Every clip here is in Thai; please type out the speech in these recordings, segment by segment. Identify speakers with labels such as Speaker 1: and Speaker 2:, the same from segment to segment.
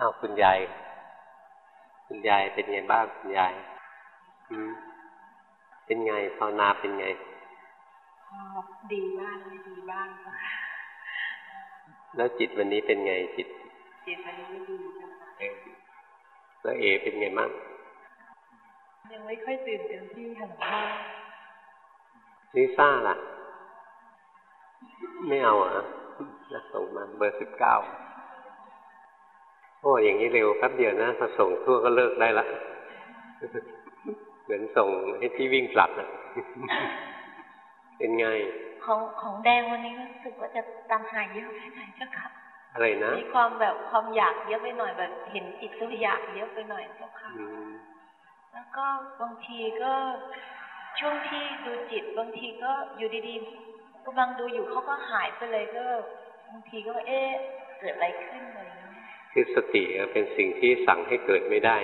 Speaker 1: อ้าวคุณยายคุณยายเป็นไงบ้างคุณยายอืมเป็นไงภาวนาเป็นไง
Speaker 2: ดีบ้างไม่ดีบ้าง
Speaker 1: แล้วจิตวันนี้เป็นไงจิต
Speaker 2: จิตวันนี้ไม่ดี
Speaker 1: แล้วเอเป็นไงบ้าง
Speaker 2: ยังไม่ค่อยตื่นเต็มที่ค่ะพ่อ
Speaker 1: ลิซ่าล่ะ ไม่เอาอะจะส่งมาเบอร์สิบเก้า โอ้อย่างนี้เร็วแป๊บเดียวนะพอส่งทั่วก็เลิกได้ละ เหมือนส่งให้ที่วิ่งกลับนะเป็นไง
Speaker 2: ของของแดงวันนี้รู้สึกว่าจะตามหายเยอะไปหน่อยเจ้าค่ะ
Speaker 1: อะไรนะ
Speaker 2: มีความแบบความอยากเยอะไปหน่อยแบบเห็นจิตก็อยากเยอะไปหน่อยเจ้าค่ะแล้วก็บางทีก็ช่วงที่ดูจิตบางทีก็อยู่ดีๆกำลังดูอยู่เขาก็หายไปเลยก็บางทีก็เอ๊ะเกิดอะไรขึ้นเลย
Speaker 1: คือสติเป็นสิ่งที่สั่งให้เกิดไม่ได้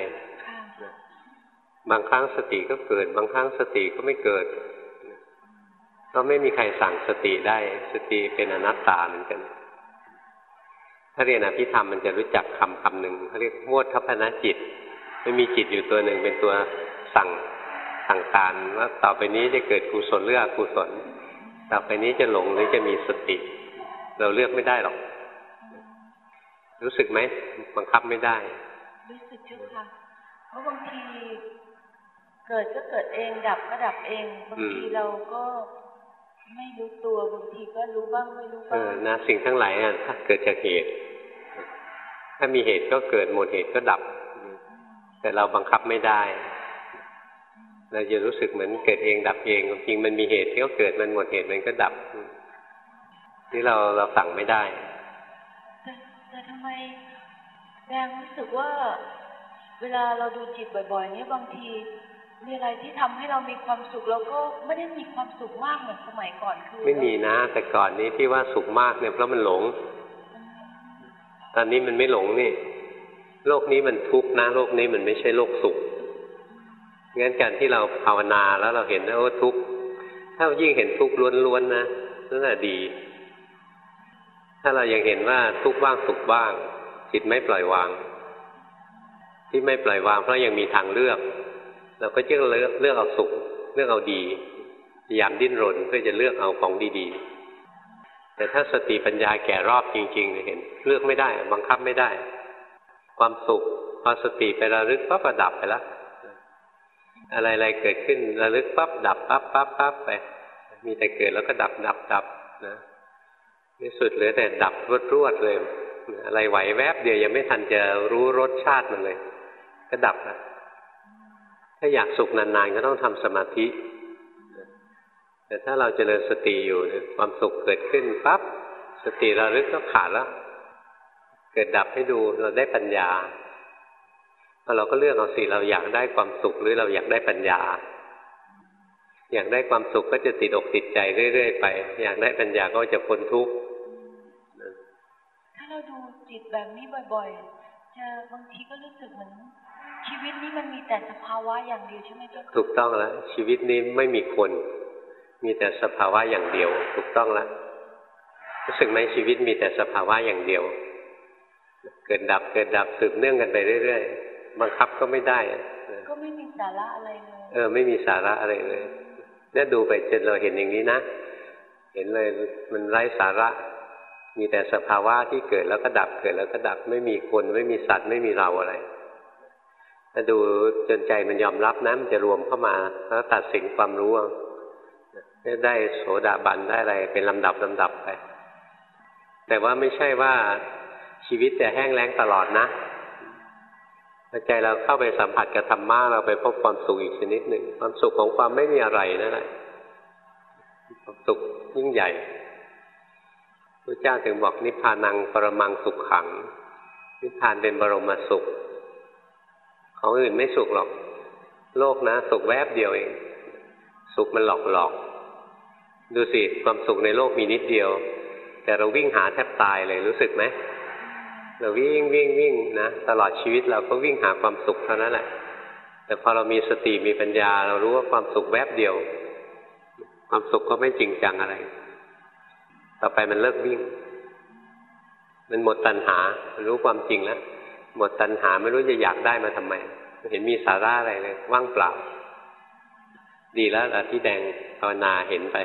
Speaker 1: บางครั้งสติก็เกิด บางครั้งสติก็ไม่เกิด ก็ไม่มีใครสั่งสติได้ สติเป็นอนัตตาเหมือนกัน ถ้าเรียนอภิธรรมมันจะรู้จักคำคำหนึ่งเขาเรียกมวดทัพนจิต ไม่มีจิตอยู่ตัวหนึ่งเป็นตัวสั่งสั่งการว่าต่อไปนี้จะเกิดกุศลหรืออกุศล ต่อไปนี้จะหลงหรือจะมีสติ เราเลือกไม่ได้หรอก รู้สึกไหมบังคับไม่ได้
Speaker 2: รู้สึกจุค่ะเพราะบางทีเกิดก็เกิดเองดับก็ดับเองบางทีเราก็ไม่รู้ตัวบางทีก็รู้บ้างไม่รู้บ้างเออ
Speaker 1: นะสิ่งทั้งหลายอะถ้าเกิดจากเหตุ ถ้ามีเหตุก็เกิดหมดเหตุก็ดับ แต่เราบังคับไม่ได้เราจะรู้สึกเหมือนเกิดเองดับเองจริงมันมีเหตุที่ก็เกิดมันหมดเหตุมันก็ดับนี่เราเราสั่งไม่ได้
Speaker 2: แต่ ทำไมแดงรู้สึกว่าเวลาเราดูจิตบ่อยๆนี่บางทีมีอะไรที่ทำให้เรามีความสุขเราก็ไม่ได้มีความสุขมากเหมือนสมัยก่อนคือ
Speaker 1: ไม่มีนะ แต่ก่อนนี้ที่ว่าสุขมากเนี่ยเพราะมันหลง ตอนนี้มันไม่หลงนี่ โลกนี้มันทุกข์นะโลกนี้มันไม่ใช่โลกสุขงั้นการที่เราภาวนาแล้วเราเห็นว่าทุกข์ถ้ายิ่งเห็นทุกข์ล้วนๆนะนั่นแหละดี ถ้าเรายังเห็นว่าทุกข์บ้างสุขบ้างจิตไม่ปล่อยวาง ที่ไม่ปล่อยวาง เพราะยังมีทางเลือก เราก็จะเลือกเลือกเอาสุข เลือกเอาดีพยายามดิ้นรนเพื่อจะเลือกเอาของดีๆ แต่ถ้าสติปัญญาแก่รอบจริงๆเห็น เลือกไม่ได้ บังคับไม่ได้ ความสุขพอสติไประลึกปั๊บระดับไปแล้วอะไรๆเกิดขึ้นระลึกปั๊บดับปั๊บปั๊บปั๊บไป มีแต่เกิดแล้วก็ดับดับดับนะ ที่สุดเหลือแต่ดับรวดรวดเลย อะไรไหวแวบเดียวยังไม่ทันจะรู้รสชาติมันเลย ก็ดับแล้วถ้าอยากสุขนานๆก็ต้องทำสมาธิ แต่ถ้าเราเจริญสติอยู่ความสุขเกิดขึ้นปั๊บสติระลึกก็ขาดแล้ว เกิดดับให้ดูเราได้ปัญญาพอเราก็เลือกเอาสิเราอยากได้ความสุขหรือเราอยากได้ปัญญา อยากได้ความสุขก็จะติดอกติดใจเรื่อย ๆ ไป อยากได้ปัญญาก็จะพ้นทุกข์
Speaker 2: ถ้าเราดูจิตแบบนี้บ่อยๆจะบางทีก็รู้สึกเหมือนชีวิตนี้มันมีแต่สภาวะอย่างเดียวใช่ไหมเจ้า
Speaker 1: ถูกต้องแล้วชีวิตนี้ไม่มีคน มีแต่สภาวะอย่างเดียว ถูกต้องแล้วรู้สึกไหมชีวิตมีแต่สภาวะอย่างเดียว เกิดดับเกิดดับสืบเนื่องกันไปเรื่อยๆบังคับก็ไม่ได้
Speaker 2: ก็ไม่มีสาระอะไรเลย
Speaker 1: เออไม่มีสาระอะไรเลย เนี่ยดูไปจนเราเห็นอย่างนี้นะ เห็นเลยมันไร้สาระ มีแต่สภาวะที่เกิดแล้วก็ดับเกิดแล้วก็ดับไม่มีคนไม่มีสัตว์ไม่มีเราอะไรถ้าดูจนใจมันยอมรับนะมันจะรวมเข้ามาแล้วตัดสินความรู้ได้โสดาบันได้อะไร เป็นลำดับลำดับไป แต่ว่าไม่ใช่ว่าชีวิตจะแห้งแล้งตลอดนะ ใจเราเข้าไปสัมผัสกับธรรมะเราไปพบความสุขอีกชนิดหนึ่งความสุขของความไม่มีอะไรนั่นแหละความสุขยิ่งใหญ่พระเจ้าถึงบอกนิพพานังปรมังสุขขัง นิพพานเป็นบรมสุข ของอื่นไม่สุขหรอก โลกนะ สุขแวบเดียวเอง สุขมันหลอกหลอกดูสิความสุขในโลกมีนิดเดียว แต่เราวิ่งหาแทบตายเลยรู้สึกไหม เราวิ่งวิ่งวิ่งนะตลอดชีวิตเราก็วิ่งหาความสุขเท่านั้นแหละ แต่พอเรามีสติมีปัญญา เรารู้ว่าความสุขแวบเดียว ความสุขก็ไม่จริงจังอะไร ต่อไปมันเลิกวิ่ง มันหมดตัณหา รู้ความจริงแล้วหมดตัณหาไม่รู้จะอยากได้มาทำไมไมเห็นมีสาระอะไรเลยว่างเปล่า ดีแล้วล่ะที่แดงภาวนาเห็นไป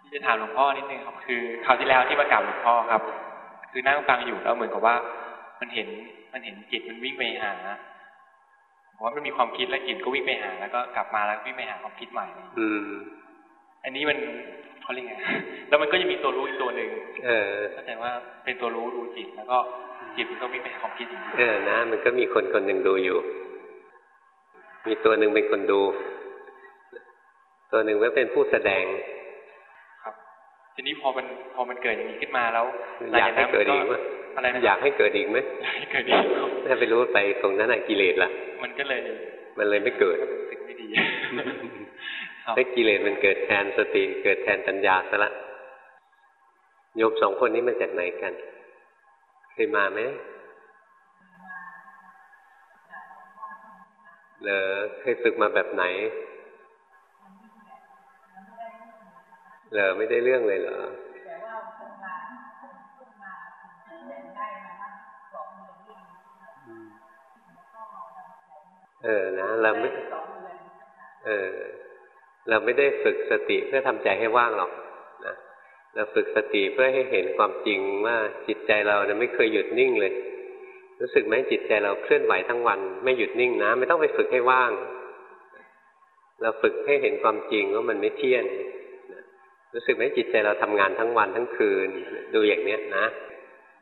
Speaker 3: ที่จะถามหลวงพ่อนิดนึงครับคือคราวที่แล้วที่มากราบหลวงพ่อครับ คือนั่งฟังอยู่แล้วเหมือนกับว่า มันเห็นมันเห็นจิตมันวิ่งไปหาผมว่ามันมีความคิดแล้วจิตก็วิ่งไปหา แล้วก็กลับมาแล้ววิ่งไปหาความคิดใหม่
Speaker 1: อืม
Speaker 3: อันนี้มันเขาเรียกไงแล้วมันก็จะมีตัวรู้อีกตัวหนึ่ง
Speaker 1: เออ
Speaker 3: เข้าใจว่าเป็นตัวรู้ดูจิต แล้วก็จิตมันก็วิ่งไปหาความคิดอย่างนี้
Speaker 1: เออนะ มันก็มีคนคนหนึ่งดูอยู่ มีตัวหนึ่งเป็นคนดู ตัวหนึ่งก็เป็นผู้แสดง
Speaker 3: ครับ ทีนี้พอมันพอมันเกิดอย่างนี้ขึ้นมาแล้ว
Speaker 1: อยากให้เกิดอีกไหม
Speaker 3: อะไรนะ
Speaker 1: อยากให้เกิดอีกไหม
Speaker 3: อยากให้เกิดอีกครับ
Speaker 1: ถ้าไปรู้ไปตรงนั้นอะกิเลสละ
Speaker 3: มันก็เลย
Speaker 1: มันเลยไม่เกิด
Speaker 3: รู้สึกไม่ดีครับ
Speaker 1: ถ้ากิเลสมันเกิดแทนสติเกิดแทนปัญญาซะละโยมสองคนนี้มาจากไหนกันเคยมาไหมเหรอเคยฝึกมาแบบไหน เหรอไม่ได้เรื่องเลยเหรอเออนะเราไม่เออเราไม่ได้ฝึกสติเพื่อทำใจให้ว่างหรอกนะเราฝึกสติเพื่อให้เห็นความจริงว่าจิตใจเราเนี่ยไม่เคยหยุดนิ่งเลย รู้สึกไหมจิตใจเราเคลื่อนไหวทั้งวัน ไม่หยุดนิ่งนะ ไม่ต้องไปฝึกให้ว่าง เราฝึกให้เห็นความจริงว่ามันไม่เที่ยงนะ รู้สึกไหมจิตใจเราทำงานทั้งวันทั้งคืน ดูอย่างเนี้ยนะ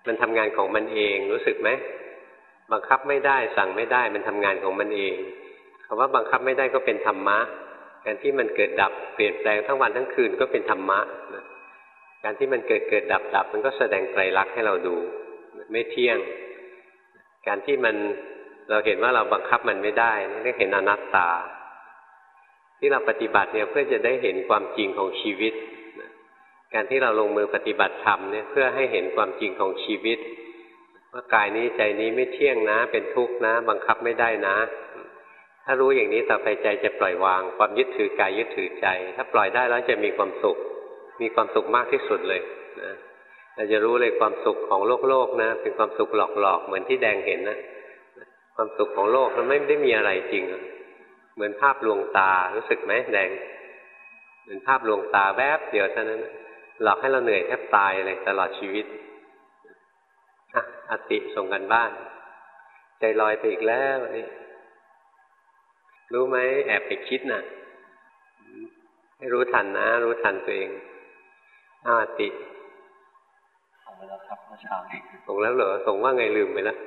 Speaker 1: มันทำงานของมันเองรู้สึกไหมบังคับไม่ได้สั่งไม่ได้มันทำงานของมันเองคำว่าบังคับไม่ได้ก็เป็นธรรมะ การที่มันเกิดดับเปลี่ยนแปลงทั้งวันทั้งคืนก็เป็นธรรมะการที่มันเกิดเกิดดับดับมันก็แสดงไตรลักษณ์ให้เราดูไม่เที่ยง การที่มันเราเห็นว่าเราบังคับมันไม่ได้นี่เรียกเห็นอนัตตา ที่เราปฏิบัติเนี่ยเพื่อจะได้เห็นความจริงของชีวิต การที่เราลงมือปฏิบัติธรรมเนี่ยเพื่อให้เห็นความจริงของชีวิต ว่ากายนี้ใจนี้ไม่เที่ยงนะ เป็นทุกข์นะ บังคับไม่ได้นะ ถ้ารู้อย่างนี้ต่อไปใจจะปล่อยวาง ความยึดถือกายยึดถือใจ ถ้าปล่อยได้แล้วจะมีความสุข มีความสุขมากที่สุดเลยนะเราจะรู้เลยความสุขของโลกโลกนะ เป็นความสุขหลอกๆเหมือนที่แดงเห็นนะความสุขของโลกมันไม่ได้มีอะไรจริง เหมือนภาพลวงตารู้สึกไหมแดงเหมือนภาพลวงตาแวบเดียวเท่านั้น หลอกให้เราเหนื่อยแทบตายเลยตลอดชีวิตอะอติส่งกันบ้าน ใจลอยไปอีกแล้วนี่รู้ไหมแอบไปคิดน่ะอืมให้รู้ทันนะ รู้ทันตัวเองอ้าวอติ
Speaker 3: ส่งไปแล้วครับเมื่อเช้านี้
Speaker 1: ส่งแล้วเหรอส่งว่าไงลืมไปแล้ว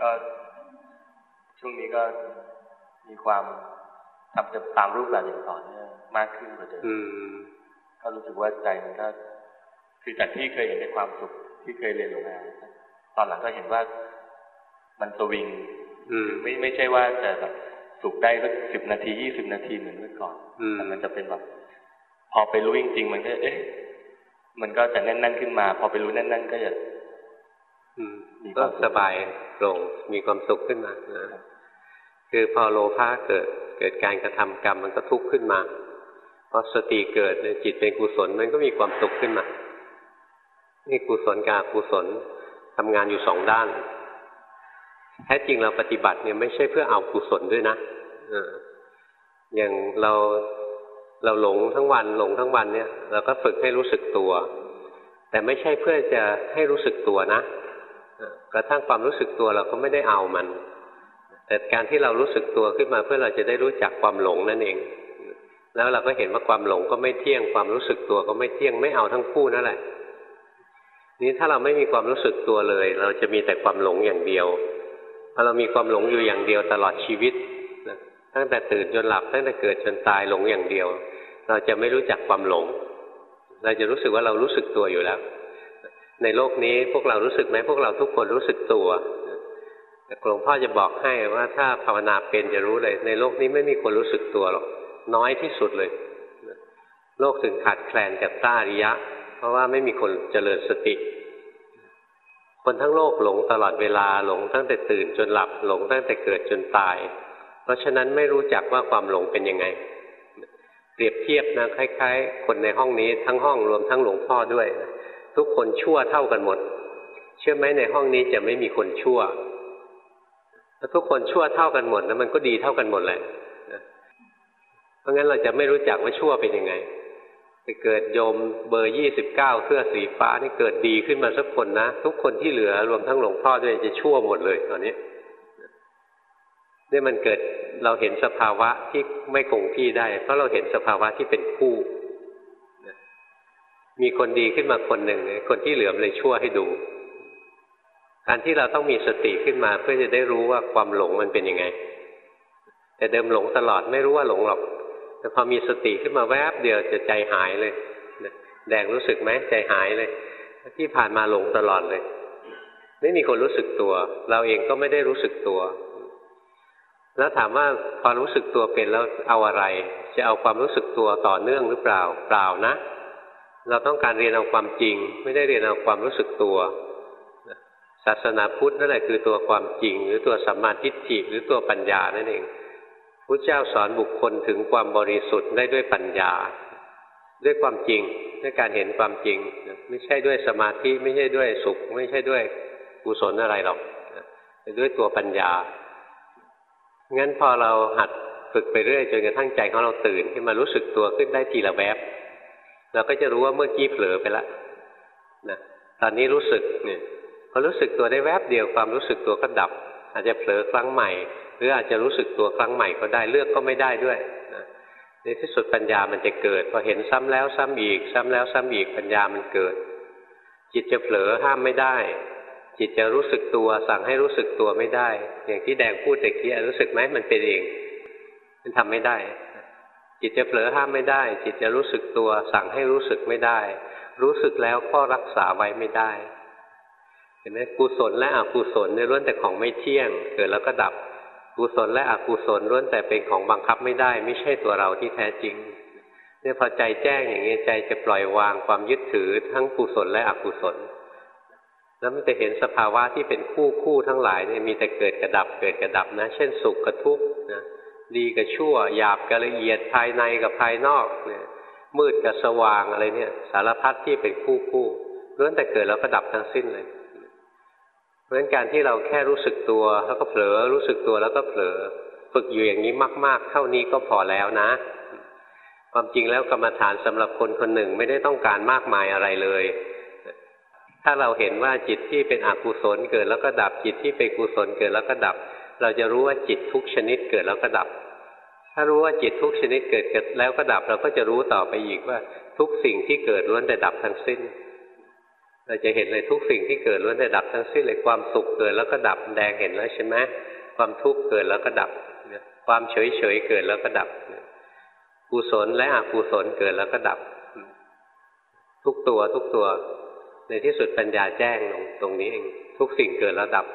Speaker 3: ก็ช่วงนี้ก็มีความทำจะตามรูปแบบอย่างต่อเนื่องมากขึ้นกว่าเดิม
Speaker 1: อืม
Speaker 3: ก็รู้สึกว่าใจมันก็คือจากที่เคยเห็นในความสุขที่เคยเรียนรู้มาตอนหลังก็เห็นว่ามันสวิง
Speaker 1: อืม
Speaker 3: ไม่ไม่ใช่ว่าจะแบบสุขได้สักสิบนาทียี่สิบนาทีเหมือนเมื่อก่อน
Speaker 1: อืม
Speaker 3: แต่มันจะเป็นแบบ พอไปรู้จริงๆมันก็ เอ๊ะ มันก็จะแน่นๆขึ้นมา พอไปรู้แน่น ๆ ก็จะ
Speaker 1: อืม
Speaker 3: มีค
Speaker 1: ก็
Speaker 3: วามสุข
Speaker 1: สบายโปร่งมีความสุขขึ้นมานะคือพอโลภะเกิดเกิดการกระทำกรรมมันก็ทุกข์ขึ้นมาพ อสติเกิดจิตเป็นกุศลมันก็มีความสุขขึ้นมา นี่กุศลกับอกุศลทำงานอยู่สองด้าน แท้จริงเราปฏิบัติเนี่ยไม่ใช่เพื่อเอากุศลด้วยนะอย่างเราเราหลงทั้งวันหลงทั้งวันเนี่ย เราก็ฝึกให้รู้สึกตัว แต่ไม่ใช่เพื่อจะให้รู้สึกตัวนะกระทั่งความรู้สึกตัวเราก็ไม่ได้เอามัน แต่การที่เรารู้สึกตัวขึ้นมาเพื่อเราจะได้รู้จักความหลงนั่นเอง แล้วเราก็เห็นว่าความหลงก็ไม่เที่ยงความรู้สึกตัวก็ไม่เที่ยงไม่เอาทั้งคู่นั่นแหละนี้ถ้าเราไม่มีความรู้สึกตัวเลย เราจะมีแต่ความหลงอย่างเดียวพอเรามีความหลงอยู่อย่างเดียวตลอดชีวิตนะตั้งแต่ตื่นจนหลับตั้งแต่เกิดจนตายหลงอย่างเดียว เราจะไม่รู้จักความหลง เราจะรู้สึกว่าเรารู้สึกตัวอยู่แล้ว ในโลกนี้พวกเรารู้สึกไหมพวกเราทุกคนรู้สึกตัวแต่หลวงพ่อจะบอกให้ว่าถ้าภาวนาเป็นจะรู้เลย ในโลกนี้ไม่มีคนรู้สึกตัวหรอก น้อยที่สุดเลย โลกถึงขาดแคลนจากต้าริยะ เพราะว่าไม่มีคนเจริญสติ คนทั้งโลกหลงตลอดเวลาหลงตั้งแต่ตื่นจนหลับหลงตั้งแต่เกิดจนตาย เพราะฉะนั้นไม่รู้จักว่าความหลงเป็นยังไง เปรียบเทียบนะคล้าย ๆ คนในห้องนี้ทั้งห้องรวมทั้งหลวงพ่อด้วย ทุกคนชั่วเท่ากันหมด เชื่อไหมในห้องนี้จะไม่มีคนชั่วถ้าทุกคนชั่วเท่ากันหมดนะมันก็ดีเท่ากันหมดแหละ ราะงั้นเราจะไม่รู้จักว่าชั่วเป็นยังไงไปเกิดโยมเบอร์ยี่สิบเก้าเสื้อสีฟ้านี่เกิดดีขึ้นมาสักคนนะ ทุกคนที่เหลือรวมทั้งหลวงพ่อด้วยจะชั่วหมดเลยตอนนี้นี่มันเกิดเราเห็นสภาวะที่ไม่คงที่ได้ เพราะเราเห็นสภาวะที่เป็นคู่ มีคนดีขึ้นมาคนหนึ่งคนที่เหลือมเลยชั่วให้ดูการที่เราต้องมีสติขึ้นมาเพื่อจะได้รู้ว่าความหลงมันเป็นยังไง แต่เดิมหลงตลอดไม่รู้ว่าหลงหรอก แต่พอมีสติขึ้นมาแวบเดียวจะใจหายเลยแดงรู้สึกไหมใจหายเลย ที่ผ่านมาหลงตลอดเลย ไม่มีคนรู้สึกตัว เราเองก็ไม่ได้รู้สึกตัว แล้วถามว่าพอรู้สึกตัวเป็นแล้วเอาอะไร จะเอาความรู้สึกตัวต่อเนื่องหรือเปล่าเปล่านะ เราต้องการเรียนเอาความจริง ไม่ได้เรียนเอาความรู้สึกตัวศาสนาพุทธนั่นแหละคือตัวความจริง หรือตัวสัมมาทิฏฐิหรือตัวปัญญานั่นเอง พระเจ้าสอนบุคคลถึงความบริสุทธิ์ได้ด้วยปัญญา ด้วยความจริงด้วยการเห็นความจริง ไม่ใช่ด้วยสมาธิไม่ใช่ด้วยสุข ไม่ใช่ด้วยกุศลอะไรหรอกแต่ด้วยตัวปัญญางั้นพอเราหัดฝึกไปเรื่อยจนกระทั่งใจของเราตื่นขึ้นมารู้สึกตัวขึ้นได้ทีละแวบเราก็จะรู้ว่าเมื่อกี้เผลอไปแล้วนะตอนนี้รู้สึกเนี่ยพอรู้สึกตัวได้แวบเดียวความรู้สึกตัวก็ดับ อาจจะเผลอครั้งใหม่ หรืออาจจะรู้สึกตัวครั้งใหม่ก็ได้เลือกก็ไม่ได้ด้วยนะในที่สุดปัญญามันจะเกิดพอเห็นซ้ำแล้วซ้ำอีก ซ้ำแล้วซ้ำอีกปัญญามันเกิด จิตจะเผลอห้ามไม่ได้ จิตจะรู้สึกตัวสั่งให้รู้สึกตัวไม่ได้ อย่างที่แดงพูดต่กี้รู้สึกไหมมันเป็นเอง มันทำไม่ได้ จิตจะเผลอห้ามไม่ได้ จิตจะรู้สึกตัว สั่งให้รู้สึกไม่ได้ รู้สึกแล้วก็รักษาไว้ไม่ได้เห็นไหมกุศลและอกุศลในล้วนแต่ของไม่เที่ยง เกิดแล้วก็ดับ กุศลและอกุศลล้วนแต่เป็นของบังคับไม่ได้ ไม่ใช่ตัวเราที่แท้จริงเนี่ยพอใจแจ้งอย่างนี้ใจจะปล่อยวางความยึดถือทั้งกุศลและอกุศล แล้วมันจะเห็นสภาวะที่เป็นคู่คู่ทั้งหลายเนี่ยมีแต่เกิดกระดับเกิดกระดับนะ เช่นสุขกับทุกข์นะดีกับชั่วหยาบกับละเอียดภายในกับภายนอกเนี่ยมืดกับสว่างอะไรเนี่ย สารพัดที่เป็นคู่คู่ล้วนแต่เกิดแล้วก็ดับทั้งสิ้นเลย เพราะฉะนั้นการที่เราแค่รู้สึกตัวแล้วก็เผลอรู้สึกตัวแล้วก็เผลอฝึกอยู่อย่างนี้มาก ๆ เท่านี้ก็พอแล้วนะ ความจริงแล้วกรรมฐานสำหรับคนคนหนึ่งไม่ได้ต้องการมากมายอะไรเลย ถ้าเราเห็นว่าจิตที่เป็นอกุศลเกิดแล้วก็ดับจิตที่เป็นกุศลเกิดแล้วก็ดับ เราจะรู้ว่าจิตทุกชนิดเกิดแล้วก็ดับ ถ้ารู้ว่าจิตทุกชนิดเกิดแล้วก็ดับ เราก็จะรู้ต่อไปอีกว่าทุกสิ่งที่เกิดล้วนแต่ดับทั้งสิ้น เราจะเห็นเลยทุกสิ่งที่เกิดล้วนแต่ดับทั้งสิ้นเลยความสุขเกิดแล้วก็ดับแดงเห็นแล้วใช่ไหมความทุกข์เกิดแล้วก็ดับความเฉยเฉยเกิดแล้วก็ดับกุศลและอกุศลเกิดแล้วก็ดับ ทุกตัวทุกตัว ในที่สุดปัญญาแจ้งตรงนี้เองทุกสิ่งเกิดแล้วดับ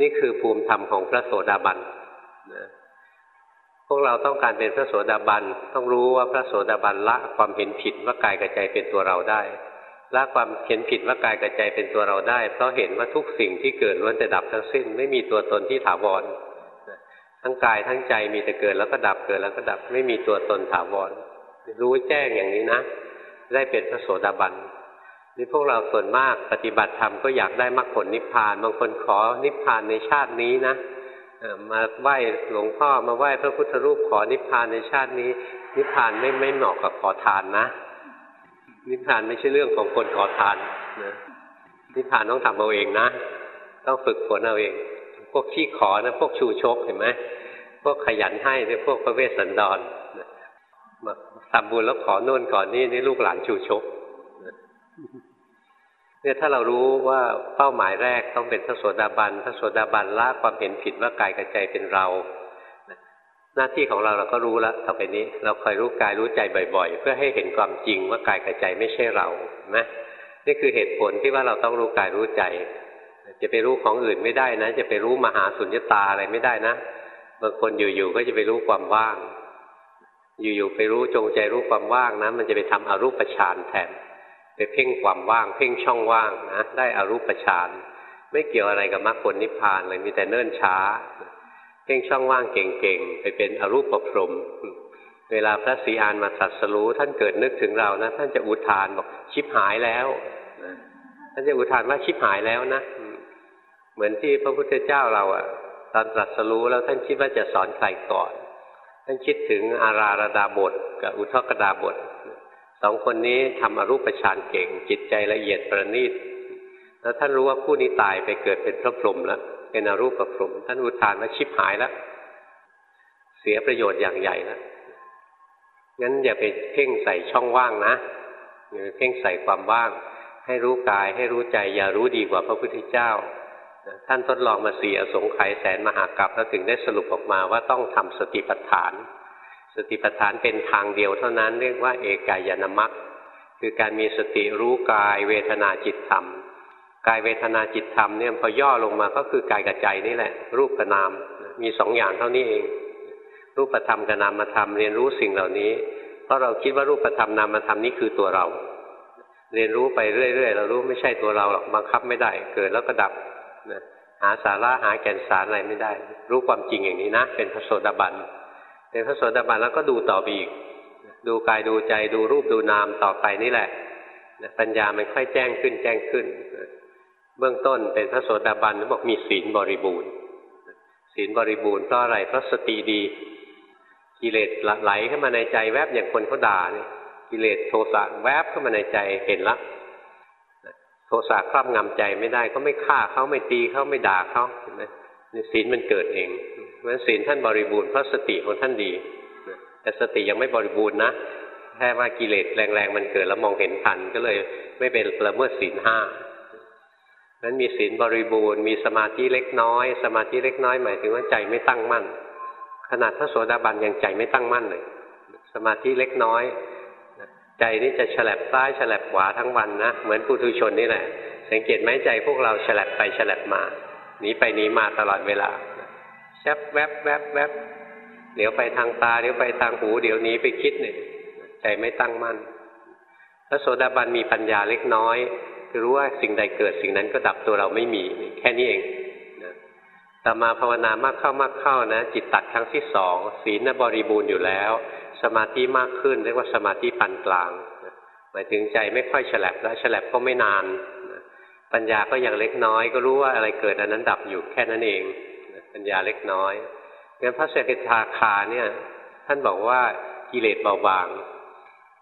Speaker 1: นี่คือภูมิธรรมของพระโสดาบันนะพวกเราต้องการเป็นพระโสดาบันต้องรู้ว่าพระโสดาบันละความเห็นผิดว่ากายกับใจเป็นตัวเราได้ ละความเห็นผิดว่ากายกับใจเป็นตัวเราได้ เพราะเห็นว่าทุกสิ่งที่เกิดล้วนแต่ดับทั้งสิ้น ไม่มีตัวตนที่ถาวรทั้งกายทั้งใจมีแต่เกิดแล้วก็ดับเกิดแล้วก็ดับไม่มีตัวตนถาวรรู้แจ้งอย่างนี้นะ ได้เป็นพระโสดาบันนี่พวกเราส่วนมากปฏิบัติธรรมก็อยากได้มรรคผลนิพพานบางคนขอนิพพานในชาตินี้นะมาไหว้หลวงพ่อมาไหว้พระพุทธรูปขอนิพพานในชาตินี้ นิพพานไม่ไม่เหมาะกับขอทานนะ นิพพานไม่ใช่เรื่องของคนขอทานนะนิพพานต้องทำเอาเองนะ ต้องฝึกฝนเอาเอง พวกขี้ขอนะ พวกชูชกเห็นไหมพวกขยันให้เนี่ยพวกพระเวสสันดรมาทำบุญแล้วขอโน่นขอนี่นี่ลูกหลานชูชกเนี่ยถ้าเรารู้ว่าเป้าหมายแรกต้องเป็นพระโสดาบันพระโสดาบันละความเห็นผิดว่ากายกับใจเป็นเรา หน้าที่ของเราเราก็รู้แล้วต่อไปนี้ เราคอยรู้กายรู้ใจบ่อย ๆ เพื่อให้เห็นความจริงว่ากายกับใจไม่ใช่เรานะนี่คือเหตุผลที่ว่าเราต้องรู้กายรู้ใจ จะไปรู้ของอื่นไม่ได้นะ จะไปรู้มหาสุญญตาอะไรไม่ได้นะบางคนอยู่ๆก็จะไปรู้ความว่าง อยู่ๆไปรู้จงใจรู้ความว่างนะมันจะไปทำอรูปฌานแทนไปเพ่งความว่าง เพ่งช่องว่างนะได้อรูปฌานไม่เกี่ยวอะไรกับมรรคผลนิพพานเลยมีแต่เนิ่นช้า เพ่งช่องว่างเก่งๆ ไปเป็นอรูปประพรมเวลาพระศรีอานมาสัตสรู้ท่านเกิดนึกถึงเรานะ ท่านจะอุทานบอกชิบหายแล้วท่านจะอุทานว่าชิบหายแล้วนะเหมือนที่พระพุทธเจ้าเราอะตอนตรัสรู้แล้วท่านคิดว่าจะสอนใครก่อน ท่านคิดถึงอาราระดาบทกับอุทกดาบทสองคนนี้ทำอรูปฌานเก่ง จิตใจละเอียดประณีตแล้วท่านรู้ว่าผู้นี้ตายไปเกิดเป็นพระพรหมแล้ว เป็นอรูปพรมท่านอุทานว่าชิบหายแล้วเสียประโยชน์อย่างใหญ่แล้วงั้นอย่าไปเพ่งใส่ช่องว่างนะอย่าไปเพ่งใส่ความว่าง ให้รู้กายให้รู้ใจ อย่ารู้ดีกว่าพระพุทธเจ้าท่านทดลองมาสี่อสงไขยแสนมหากรัปแล้วถึงได้สรุปออกมาว่าต้องทำสติปัฏฐาน สติปัฏฐานเป็นทางเดียวเท่านั้นเรียกว่าเอกายนามัคคือการมีสติรู้กายเวทนาจิตธรรม กายเวทนาจิตธรรมเนี่ยพอย่อลงมาก็คือกายกับใจนี่แหละ รูปกับนาม มีสองอย่างเท่านี้เอง รูปธรรมกับนามธรรมเรียนรู้สิ่งเหล่านี้ เพราะเราคิดว่ารูปธรรมนามธรรมนี้คือตัวเรา เรียนรู้ไปเรื่อยๆเรารู้ไม่ใช่ตัวเราหรอกบังคับไม่ได้ เกิดแล้วก็ดับนะหาสาระหาแก่นสารอะไรไม่ได้ รู้ความจริงอย่างนี้นะ เป็นพระโสดาบันเป็นพระโสดาบันแล้วก็ดูต่อไปอีก ดูกายดูใจดูรูปดูนามต่อไปนี่แหละปัญญามันค่อยแจ้งขึ้นแจ้งขึ้น เบื้องต้นเป็นพระโสดาบันบอกมีศีลบริบูรณ์ ศีลบริบูรณ์เพราะอะไรเพราะสติดี กิเลสไหลขึ้นมาในใจแวบอย่างคนเขาด่าเนี่ยกิเลสโทสะแวบเข้ามาในใจเห็นละโทสะครอบงำใจไม่ได้ก็ไม่ฆ่าเขาไม่ตีเขาไม่ด่าเขาเห็นไหมศีลมันเกิดเองเพราะฉะนั้นศีลท่านบริบูรณ์เพราะสติของท่านดีแต่สติยังไม่บริบูรณ์นะแค่ว่ากิเลสแรงๆมันเกิดแล้วมองเห็นทันก็เลยไม่เป็นละเมิดศีลห้า นั้นมีศีลบริบูรณ์ มีสมาธิเล็กน้อย สมาธิเล็กน้อยหมายถึงว่าใจไม่ตั้งมั่น ขนาดพระโสดาบันยังใจไม่ตั้งมั่นเลย สมาธิเล็กน้อย ใจนี่จะฉลับซ้ายฉลับขวาทั้งวันนะ เหมือนปุถุชนนี่แหละ สังเกตไหมใจพวกเราฉลับไปฉลับมา หนีไปหนีมาตลอดเวลาแชบแวบแวบแวบเดี๋ยวไปทางตา เดี๋ยวไปทางหู เดี๋ยวนี้ไปคิดเนี่ยใจไม่ตั้งมั่น พระโสดาบันมีปัญญาเล็กน้อย คือรู้ว่าสิ่งใดเกิดสิ่งนั้นก็ดับตัวเราไม่มีแค่นี้เองต่อมาภาวนามากเข้ามากเข้านะ จิตตัดครั้งที่สองศีลบริบูรณ์อยู่แล้ว สมาธิมากขึ้น เรียกว่าสมาธิปานกลางหมายถึงใจไม่ค่อยฉลับแล้วฉลับก็ไม่นาน ปัญญาก็ย่างเล็กน้อย ก็รู้ว่าอะไรเกิดอันนั้นดับอยู่แค่นั้นเอง ปัญญาเล็กน้อยงั้นพระเสกทาคาเนี่ย ท่านบอกว่ากิเลสเบาบาง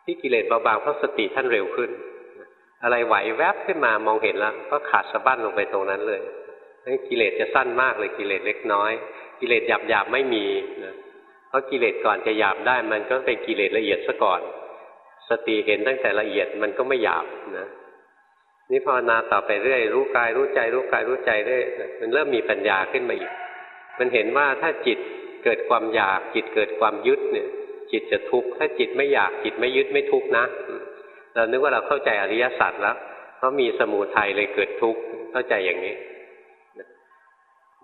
Speaker 1: ที่กิเลสเบาบางเพราะสติท่านเร็วขึ้น อะไรไหวแวบขึ้นมามองเห็นแล้ว ก็ขาดสะบั้นลงไปตรงนั้นเลยกิเลสจะสั้นมากเลยกิเลสเล็กน้อย กิเลสหยาบหยาบไม่มีนะเพราะกิเลสก่อนจะหยาบได้ มันก็เป็นกิเลสละเอียดซะก่อน สติเห็นตั้งแต่ละเอียดมันก็ไม่หยาบนะนี่ภาวนาต่อไปเรื่อยรู้กายรู้ใจรู้กายรู้ใจเรื่อยมันเริ่มมีปัญญาขึ้นมาอีก มันเห็นว่าถ้าจิตเกิดความอยากจิตเกิดความยึดเนี่ย จิตจะทุกข์ถ้าจิตไม่อยากจิตไม่ยึดไม่ทุกข์นะ เรานึกว่าเราเข้าใจอริยสัจแล้ว เพราะมีสมูทัยเลยเกิดทุกข์เข้าใจอย่างนี้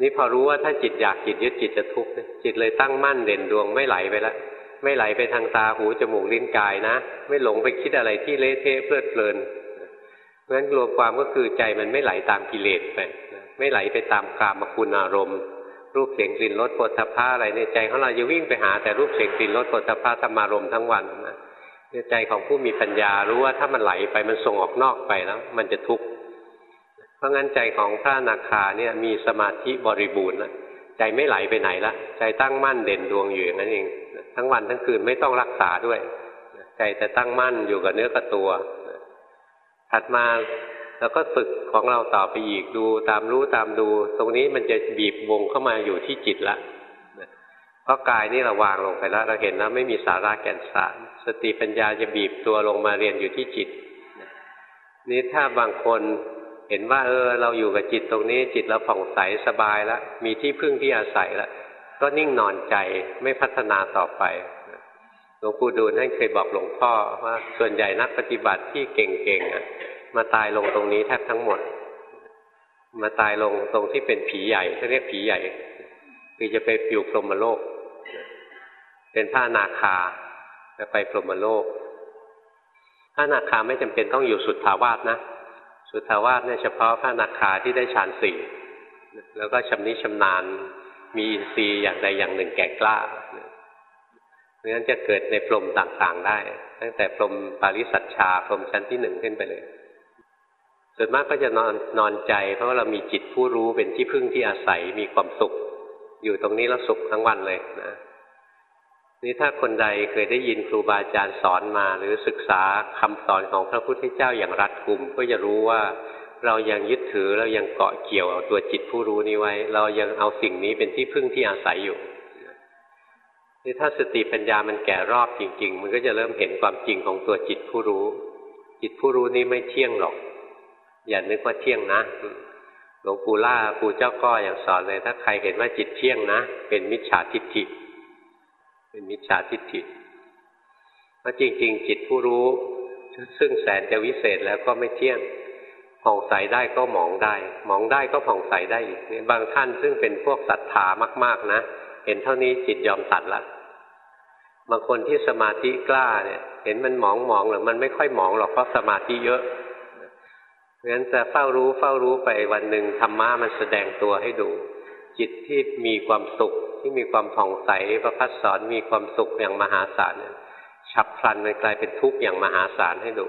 Speaker 1: นี่พอรู้ว่าถ้าจิตอยากจิตยึดจิตจะทุกข์จิตเลยตั้งมั่นเด่นดวงไม่ไหลไปแล้วไม่ไหลไปทางตาหูจมูกลิ้นกายนะ ไม่หลงไปคิดอะไรที่เละเทะเพลิดเพลินเพราะฉะนั้นรวมความก็คือใจมันไม่ไหลตามกิเลสไปไม่ไหลไปตามกามคุณอารมณ์ รูปเสียงกลิ่นรสปวดทพะอะไรในใจของเราจะวิ่งไปหาแต่รูปเสียงกลิ่นรสปวดทพะธรรมารมทั้งวันนะ ใจของผู้มีปัญญารู้ว่าถ้ามันไหลไปมันส่งออกนอกไปแล้ว มันจะทุกข์เพราะงั้นใจของพระนาคาเนี่ยมีสมาธิบริบูรณ์แล้วใจไม่ไหลไปไหนละใจตั้งมั่นเด่นดวงอยู่อย่างนั้นเองทั้งวันทั้งคืนไม่ต้องรักษาด้วย ใจจะตั้งมั่นอยู่กับเนื้อกับตัว ถัดมาเราก็ฝึกของเราต่อไปอีกดูตามรู้ตามดู ตรงนี้มันจะบีบวงเข้ามาอยู่ที่จิตละ เพราะกายนี่เราวางลงไปแล้ว เราเห็นแล้วไม่มีสาระแก่นสาร สติปัญญาจะบีบตัวลงมาเรียนอยู่ที่จิตนี่ถ้าบางคนเห็นว่า เออ เราอยู่กับจิตตรงนี้ จิตเราผ่องใสสบายแล้วมีที่พึ่งที่อาศัยแล้วก็นิ่งนอนใจไม่พัฒนาต่อไปหลวงปู่ดูลท่านเคยบอกหลวงพ่อว่าส่วนใหญ่นักปฏิบัติที่เก่งๆมาตายลงตรงนี้แทบทั้งหมด มาตายลงตรงที่เป็นผีใหญ่เขาเรียกผีใหญ่ คือจะไปอยู่พรหมโลก เป็นพระนาคาจะไปพรหมโลกพระนาคาไม่จำเป็นต้องอยู่สุดภาวาสนะ สุดทาวาสเนี่ยเฉพาะพระนาคาที่ได้ฌานสี่แล้วก็ชำนิชำนาญ มีอินทรีย์อย่างใดอย่างหนึ่งแก่กล้าเพราะฉะนั้นจะเกิดในพรมต่างๆได้ ตั้งแต่พรมปาริสัชชาพรมชั้นที่หนึ่งขึ้นไปเลย ส่วนมากก็จะนอนนอนใจ เพราะว่าเรามีจิตผู้รู้เป็นที่พึ่งที่อาศัยมีความสุข อยู่ตรงนี้แล้วสุขทั้งวันเลยนะ นี่ถ้าคนใดเคยได้ยินครูบาอาจารย์สอนมา หรือศึกษาคำสอนของพระพุทธเจ้าอย่างรัดกุม ก็จะรู้ว่าเรายังยึดถือเรายังเกาะเกี่ยวเอาตัวจิตผู้รู้นี้ไว้ เรายังเอาสิ่งนี้เป็นที่พึ่งที่อาศัยอยู่นี่ถ้าสติปัญญามันแก่รอบจริง ๆ มันก็จะเริ่มเห็นความจริงของตัวจิตผู้รู้ จิตผู้รู้นี้ไม่เที่ยงหรอก อย่านึกว่าเที่ยงนะหลวงปู่ล่าปู่เจ้าก้ออย่างสอนเลย ถ้าใครเห็นว่าจิตเที่ยงนะ เป็นมิจฉาทิฏฐิ เป็นมิจฉาทิฏฐิเพราะจริง ๆ จิตผู้รู้ ซึ่งแสนจะวิเศษแล้วก็ไม่เที่ยงผ่องใสได้ก็มองได้มองได้ก็ผ่องใสได้อีกบางท่านซึ่งเป็นพวกศรัทธามาก ๆนะ เห็นเท่านี้จิตยอมตัดละบางคนที่สมาธิกล้าเนี่ย เห็นมันหมองหมองหรือมันไม่ค่อยหมองหรอกเพราะสมาธิเยอะเพราะฉะนั้นจะเฝ้ารู้เฝ้ารู้ไปวันหนึ่งธรรมะมันแสดงตัวให้ดู จิตที่มีความสุขที่มีความผ่องใสประพัดสอนมีความสุขอย่างมหาศาลฉับพลันมันกลายเป็นทุกข์อย่างมหาศาลให้ดู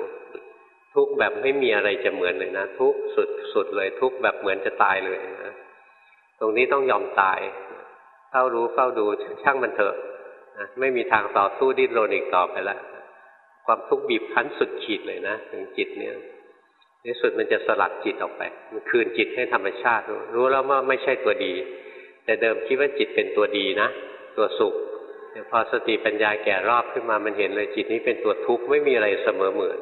Speaker 1: ทุกข์แบบไม่มีอะไรจะเหมือนเลยนะ ทุกข์สุดสุดเลยทุกข์แบบเหมือนจะตายเลยนะตรงนี้ต้องยอมตายเฝ้ารู้เฝ้าดูช่างมันเถอะนะไม่มีทางต่อสู้ดิ้นรนอีกต่อไปแล้วความทุกข์บีบคั้นสุดขีดเลยนะถึงจิตเนี่ย ในสุดมันจะสลัดจิตออกไป มันคืนจิตให้ธรรมชาติ รู้แล้วว่าไม่ใช่ตัวดี แต่เดิมคิดว่าจิตเป็นตัวดีนะ ตัวสุขพอสติปัญญาแก่รอบขึ้นมามันเห็นเลยจิตนี้เป็นตัวทุกข์ไม่มีอะไรเสมอเหมือน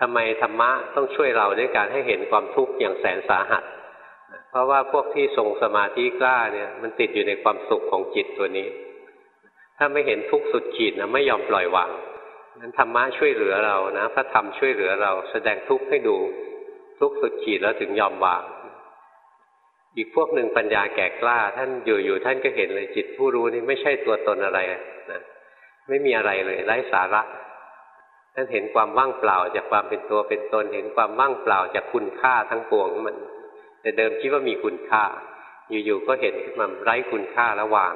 Speaker 1: ทำไมธรรมะต้องช่วยเราด้วยการให้เห็นความทุกข์อย่างแสนสาหัส เพราะว่าพวกที่ทรงสมาธิกล้าเนี่ยมันติดอยู่ในความสุขของจิตตัวนี้ ถ้าไม่เห็นทุกข์สุดขีดนะไม่ยอมปล่อยวาง นั้นธรรมะช่วยเหลือเรานะพระธรรมช่วยเหลือเรา แสดงทุกข์ให้ดู ทุกข์สุดขีดแล้วถึงยอมวาง อีกพวกหนึ่งปัญญาแก่กล้า ท่านอยู่ๆท่านก็เห็นเลยจิตผู้รู้นี่ไม่ใช่ตัวตนอะไรนะไม่มีอะไรเลยไร้สาระท่านเห็นความว่างเปล่าจากความเป็นตัวเป็นตน เห็นความว่างเปล่าจากคุณค่าทั้งปวงมัน แต่เดิมคิดว่ามีคุณค่า อยู่ๆก็เห็นขึ้นมาไร้คุณค่าแล้ววาง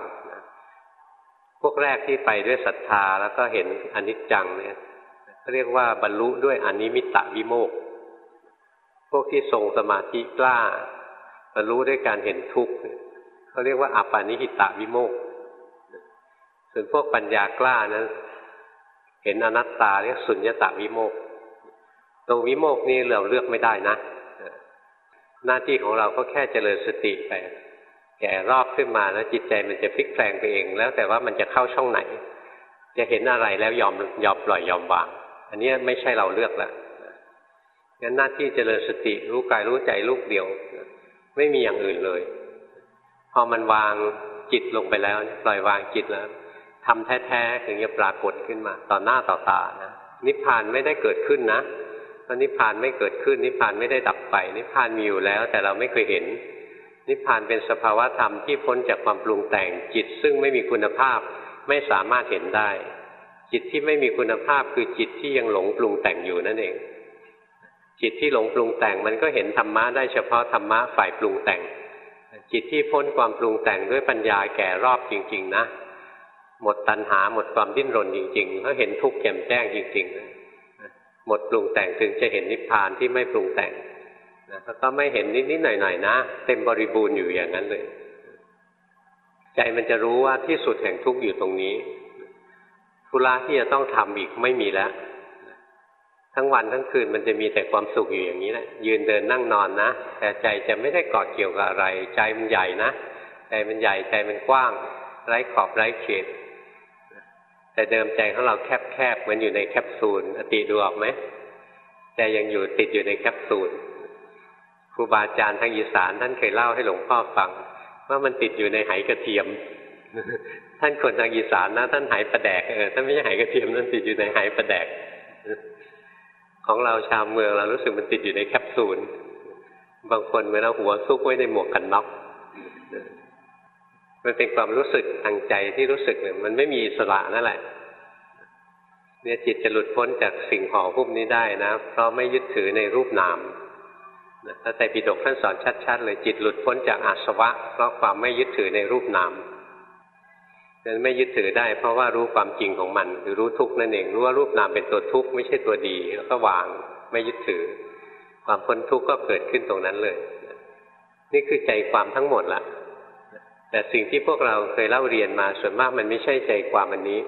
Speaker 1: พวกแรกที่ไปด้วยศรัทธาแล้วก็เห็นอนิจจังเนี่ยเขาเรียกว่าบรรลุด้วยอนิมิตตวิโมกข์ พวกที่ทรงสมาธิกล้า บรรลุด้วยการเห็นทุกข์เขาเรียกว่าอัปปณิหิตวิโมกข์ ส่วนพวกปัญญากล้านั้น เห็นอนัตตาเรียกสุญญตวิโมกข์ ตรงวิโมกข์นี้เราเลือกไม่ได้นะ หน้าที่ของเราก็แค่เจริญสติไป ก่รอบขึ้นมาแล้วจิตใจมันจะพลิกแปลงไปเอง แล้วแต่ว่ามันจะเข้าช่องไหน จะเห็นอะไรแล้วยอมยอมปล่อยยอมวาง อันนี้ไม่ใช่เราเลือกแล้วงั้นหน้าที่เจริญสติรู้กายรู้ใจลูกเดียว ไม่มีอย่างอื่นเลย พอมันวางจิตลงไปแล้วปล่อยวางจิตแล้วทำแท้ๆถึงจะปรากฏขึ้นมา ต่อหน้าต่อตานะนิพพานไม่ได้เกิดขึ้นนะนิพพานไม่เกิดขึ้น นิพพานไม่ได้ดับไป นิพพานมีอยู่แล้ว แต่เราไม่เคยเห็น นิพพานเป็นสภาวะธรรมที่พ้นจากความปรุงแต่งจิตซึ่งไม่มีคุณภาพไม่สามารถเห็นได้ จิตที่ไม่มีคุณภาพคือจิตที่ยังหลงปรุงแต่งอยู่นั่นเอง จิตที่หลงปรุงแต่งมันก็เห็นธรรมะได้เฉพาะธรรมะฝ่ายปรุงแต่ง จิตที่พ้นความปรุงแต่งด้วยปัญญาแก่รอบจริง ๆ นะ หมดตัณหาหมดความดิ้นรนจริงๆเขาเห็นทุกข์แจ่มแจ้งจริงๆหมดปรุงแต่งถึงจะเห็นนิพพานที่ไม่ปรุงแต่ง แล้วก็ไม่เห็นนิดๆหน่อยๆนะ เต็มบริบูรณ์อยู่อย่างนั้นเลย ใจมันจะรู้ว่าที่สุดแห่งทุกข์อยู่ตรงนี้ธุระที่จะต้องทำอีกไม่มีแล้ว ทั้งวันทั้งคืนมันจะมีแต่ความสุขอยู่อย่างนี้แหละยืนเดินนั่งนอนนะ แต่ใจจะไม่ได้เกาะเกี่ยวกับอะไร ใจมันใหญ่นะ ใจมันใหญ่ใจมันกว้าง ไร้ขอบไร้เขต แต่เดิมใจของเราแคบๆเหมือนอยู่ในแคปซูลอติดูออกไหมใจยังอยู่ติดอยู่ในแคปซูล ครูบาอาจารย์ทางอีสานท่านเคยเล่าให้หลวงพ่อฟัง ว่ามันติดอยู่ในไหกระเทียม ท่านคนทางอีสานนะท่านไหประแดกเออท่านไม่ใช่ไหกระเทียมนั่นติดอยู่ในไหประแดก ของเราชาวเมืองเรารู้สึกมันติดอยู่ในแคปซูลบางคนเหมือนเอาหัวซุกไว้ในหมวกกันน็อกมันเป็นความรู้สึกทางใจที่รู้สึกเนี่ยมันไม่มีสระนั่นแหละ เนี่ยจิตจะหลุดพ้นจากสิ่งห่อหุ้มนี้ได้นะ เพราะไม่ยึดถือในรูปนาม พระไตรปิฎกท่านสอนชัดๆเลยจิตหลุดพ้นจากอาสวะ เพราะความไม่ยึดถือในรูปนามนั้นไม่ยึดถือได้ เพราะว่ารู้ความจริงของมันคือรู้ทุกข์นั่นเองรู้ว่ารูปนามเป็นตัวทุกข์ไม่ใช่ตัวดี แล้วก็วางไม่ยึดถือ ความพ้นทุกข์ก็เกิดขึ้นตรงนั้นเลย นี่คือใจความทั้งหมดละแต่สิ่งที่พวกเราเคยเล่าเรียนมาส่วนมากมันไม่ใช่ใจความอันนี้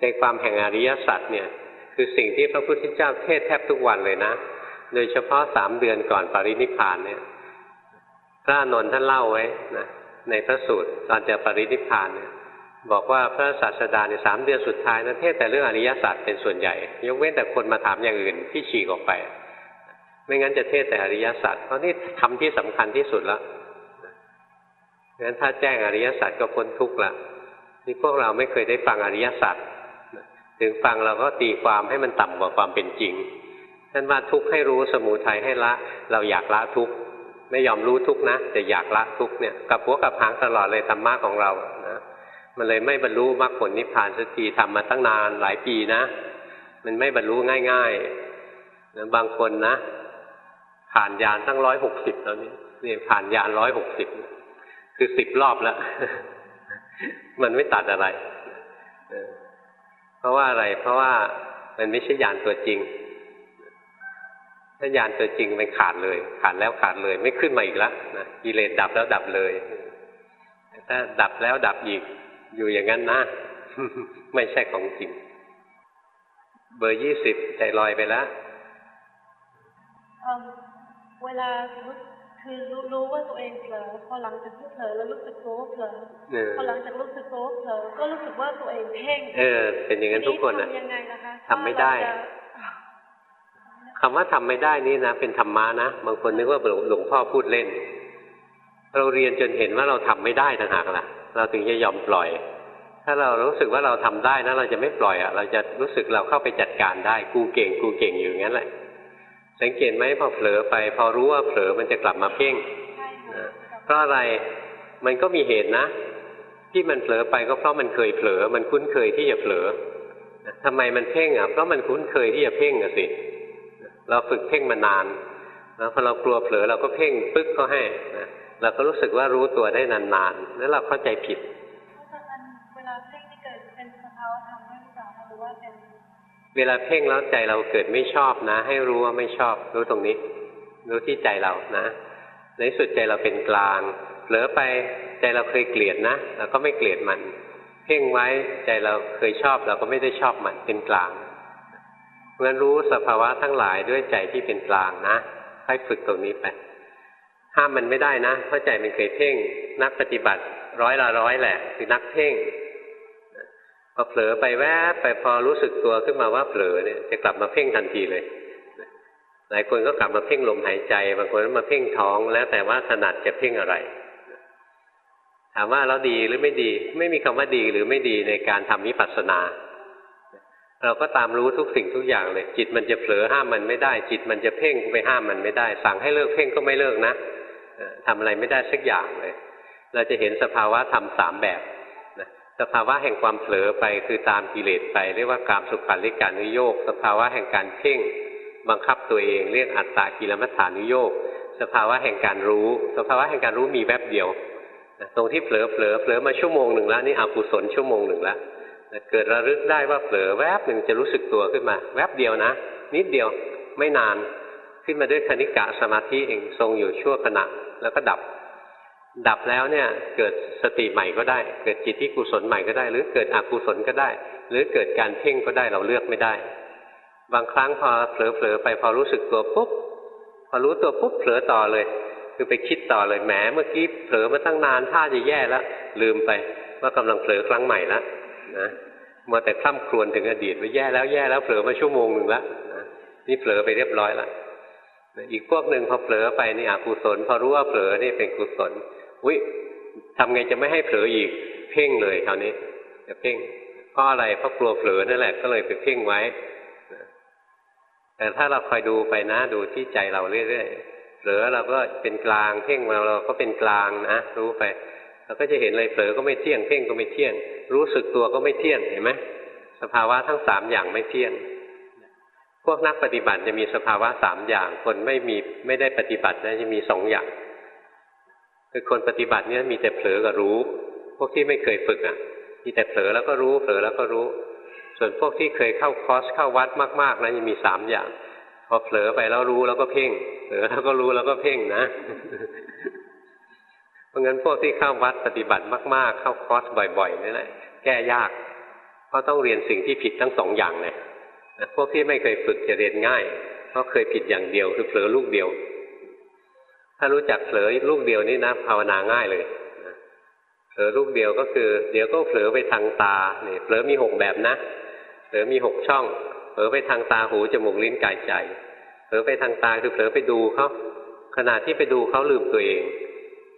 Speaker 1: ใจความแห่งอริยสัจเนี่ย คือสิ่งที่พระพุทธเจ้าเทศแทบทุกวันเลยนะ โดยเฉพาะสามเดือนก่อนปรินิพานเนี่ยพระนนท์ท่านเล่าไว้นะในพระสูตรตอนจะปรินิพานเนี่ยบอกว่าพระศาสดาในสามเดือนสุดท้ายนะเทศแต่เรื่องอริยสัจเป็นส่วนใหญ่ ยกเว้นแต่คนมาถามอย่างอื่นที่ฉีกออกไป ไม่งั้นจะเทศแต่อริยสัจเพราะนี่ทำที่สำคัญที่สุดแล้วงั้นถ้าแจ้งอริยสัจก็พ้นทุกข์ละนี่พวกเราไม่เคยได้ฟังอริยสัจถึงฟังเราก็ตีความให้มันต่ำกว่าความเป็นจริง ท่านว่าทุกข์ให้รู้สมุทัยให้ละ เราอยากละทุกข์ไม่ยอมรู้ทุกข์นะแต่อยากละทุกข์เนี่ยกับหัวกับหางตลอดเลยธรรมะของเรานะมันเลยไม่บรรลุมรรคผลนิพพานสักทีทำมาตั้งนานหลายปีนะ มันไม่บรรลุง่ายๆนะบางคนนะ ผ่านยานตั้งร้อยหกสิบแล้วนี่นี่ผ่านยานร้อยหกสิบคือสิบรอบแล้วมันไม่ตัดอะไร เพราะว่าอะไร เพราะว่ามันไม่ใช่ยานตัวจริง ถ้ายานตัวจริงมันขาดเลย ขาดแล้วขาดเลย ไม่ขึ้นมาอีกแล้วนะกิเลสดับแล้วดับเลยถ้าดับแล้วดับอีก อยู่อย่างนั้นนะไม่ใช่ของจริง เบอร์ยี่สิบใจลอยไปแล้ว
Speaker 2: เอิ่มเวลารู้คือรู้รู้ว่าตัวเองเผลอพอหลังจากที่เผลอแล้วรู้สึกตัวว่าเผลอ
Speaker 1: เออ
Speaker 2: พอหลังจากรู้สึกตัวว่าเผลอก็รู้สึกว่าตัวเองเพ่ง
Speaker 1: เออ เป็นอย่างนั้นทุกคน
Speaker 2: ที
Speaker 1: นะ
Speaker 2: ทำยังไงนะคะ
Speaker 1: ทำไม่ได้
Speaker 2: ว่าเราจะ
Speaker 1: คำว่าทำไม่ได้นี่นะเป็นธรรมะนะบางคนนึกว่าหลวงพ่อพูดเล่น เราเรียนจนเห็นว่าเราทำไม่ได้ต่างหากล่ะ เราถึงจะยอมปล่อย ถ้าเรารู้สึกว่าเราทำได้นะเราจะไม่ปล่อยอะ เราจะรู้สึกเราเข้าไปจัดการได้ กูเก่ง กูเก่งอยู่งั้นแหละ สังเกตไหมพอเผลอไป พอรู้ว่าเผลอมันจะกลับมาเพ่ง
Speaker 2: ใช่ค่ะ
Speaker 1: นะเพราะอะไรมันก็มีเหตุนะ ที่มันเผลอไปก็เพราะมันเคยเผลอ มันคุ้นเคยที่จะเผลอนะทำไมมันเพ่งอะเพราะมันคุ้นเคยที่จะเพ่งอะสิเราฝึกเพ่งมานานแล้วพอเรากลัวเผลอเราก็เพ่งปึ๊กก็ให้นะเราก็รู้สึกว่ารู้ตัวได้นานๆ แล้วเราเข้าใจผิด
Speaker 2: เวลาเพ่งนี่เกิดเป็นสภาวะธรรมด้วยหรือเปล่าคะหรือว่าเป็น
Speaker 1: เวลาเพ่งแล้วใจเราเกิดไม่ชอบนะ ให้รู้ว่าไม่ชอบรู้ตรงนี้ รู้ที่ใจเรานะ ในที่สุดใจเราเป็นกลางเผลอไปใจเราเคยเกลียดนะเราก็ไม่เกลียดมัน เพ่งไว้ใจเราเคยชอบเราก็ไม่ได้ชอบมันเป็นกลาง เพราะนั้นรู้สภาวะทั้งหลายด้วยใจที่เป็นกลางนะให้ฝึกตรงนี้ไปห้ามมันไม่ได้นะเพราะใจมันเคยเพ่ง นักปฏิบัติ ร้อยละร้อยแหละ คือนักเพ่งพอเผลอไปแวบไปพอรู้สึกตัวขึ้นมาว่าเผลอเนี่ยจะกลับมาเพ่งทันทีเลยหลายคนก็กลับมาเพ่งลมหายใจบางคนมาเพ่งท้อง แล้วแต่ว่าถนัดจะเพ่งอะไร ถามว่าเราดีหรือไม่ดี ไม่มีคำว่าดีหรือไม่ดีในการทำวิปัสสนา เราก็ตามรู้ทุกสิ่งทุกอย่างเลย จิตมันจะเผลอห้ามมันไม่ได้ จิตมันจะเพ่งไปห้ามมันไม่ได้ สั่งให้เลิกเพ่งก็ไม่เลิกนะเอ่อทำอะไรไม่ได้สักอย่างเลย เราจะเห็นสภาวะธรรมสามแบบนะสภาวะแห่งความเผลอไปคือตามกิเลสไป เรียกว่ากามสุขันลิการนุโยกสภาวะแห่งการเพ่ง บังคับตัวเอง เรียกอัตตากิลมัฏฐานุโยกสภาวะแห่งการรู้ สภาวะแห่งการรู้มีแวบเดียวตรงที่เผลอเผลอเผลอมาชั่วโมงหนึ่งแล้วนี่อกุศลชั่วโมงหนึ่งแล้ว เกิดระลึกได้ว่าเผลอแวบหนึ่งจะรู้สึกตัวขึ้นมา แวบเดียวนะ นิดเดียวไม่นานขึ้นมาด้วยคณิกะสมาธิเองทรงอยู่ชั่วขณะแล้วก็ดับ ดับแล้วเนี่ยเกิดสติใหม่ก็ได้ เกิดจิตที่กุศลใหม่ก็ได้ หรือเกิดอกุศลก็ได้ หรือเกิดการเพ่งก็ได้เราเลือกไม่ได้ บางครั้งพอเผลอๆไปพอรู้สึกตัวปุ๊บพอรู้ตัวปุ๊บเผลอต่อเลยคือไปคิดต่อเลยแหมเมื่อกี้เผลอมาตั้งนานท่าจะแย่แล้วลืมไปว่ากำลังเผลอครั้งใหม่แล้ว นะมัวแต่คล่ำครวญถึงอดีตว่าแย่แล้วแย่แล้วเผลอมาชั่วโมงหนึ่งแล้วนะนี่เผลอไปเรียบร้อยล้วอีกพวกหนึ่งพอเผลอไปนี่อกุศล พอรู้ว่าเผลอนี่เป็นกุศลอุ้ยทำไงจะไม่ให้เผลออีก เพ่งเลยคราวนี้จะเพ่งเพราะอะไรเพราะกลัวเผลอนั่นแหละก็เลยไปเพ่งไว้แต่ถ้าเราคอยดูไปนะดูที่ใจเราเรื่อยๆเผลอเราก็เป็นกลางเพ่งเราเราก็เป็นกลางนะรู้ไป เราก็จะเห็นเลยเผลอก็ไม่เที่ยงเพ่งก็ไม่เที่ยง รู้สึกตัวก็ไม่เที่ยงเห็นไหมสภาวะทั้งสามอย่างไม่เที่ยงพวกนักปฏิบัติจะมีสภาวะสามอย่าง คนไม่มีไม่ได้ปฏิบัตินะจะมีสองอย่าง คือคนปฏิบัติเนี่ยมีแต่เผลอกับรู้ พวกที่ไม่เคยฝึกอะ มีแต่เผลอแล้วก็รู้เผลอแล้วก็รู้ ส่วนพวกที่เคยเข้าคอร์สเข้าวัดมากๆนะจะมีสามอย่าง พอเผลอไปแล้วรู้แล้วก็เพ่งเผลอแล้วก็รู้แล้วก็เพ่งนะ ราะงั้นพวกที่เข้าวัดปฏิบัติมาก ๆ เข้าคอร์สบ่อยๆนี่แหละแก้ยากเพราะต้องเรียนสิ่งที่ผิดทั้งสองอย่างเลยพวกที่ไม่เคยฝึกจะเรียนง่าย เพราะเคยผิดอย่างเดียวคือเผลอลูกเดียว ถ้ารู้จักเผลอลูกเดียวนี่นะภาวนาง่ายเลยเผลอลูกเดียวก็คือ เดี๋ยวก็เผลอไปทางตาเนี่ยเผลอมีหกแบบนะเผลอมีหกช่องเผลอไปทางตาหูจมูกลิ้นกายใจเผลอไปทางตาคือเผลอไปดูเขาขณะที่ไปดูเขาลืมตัวเอง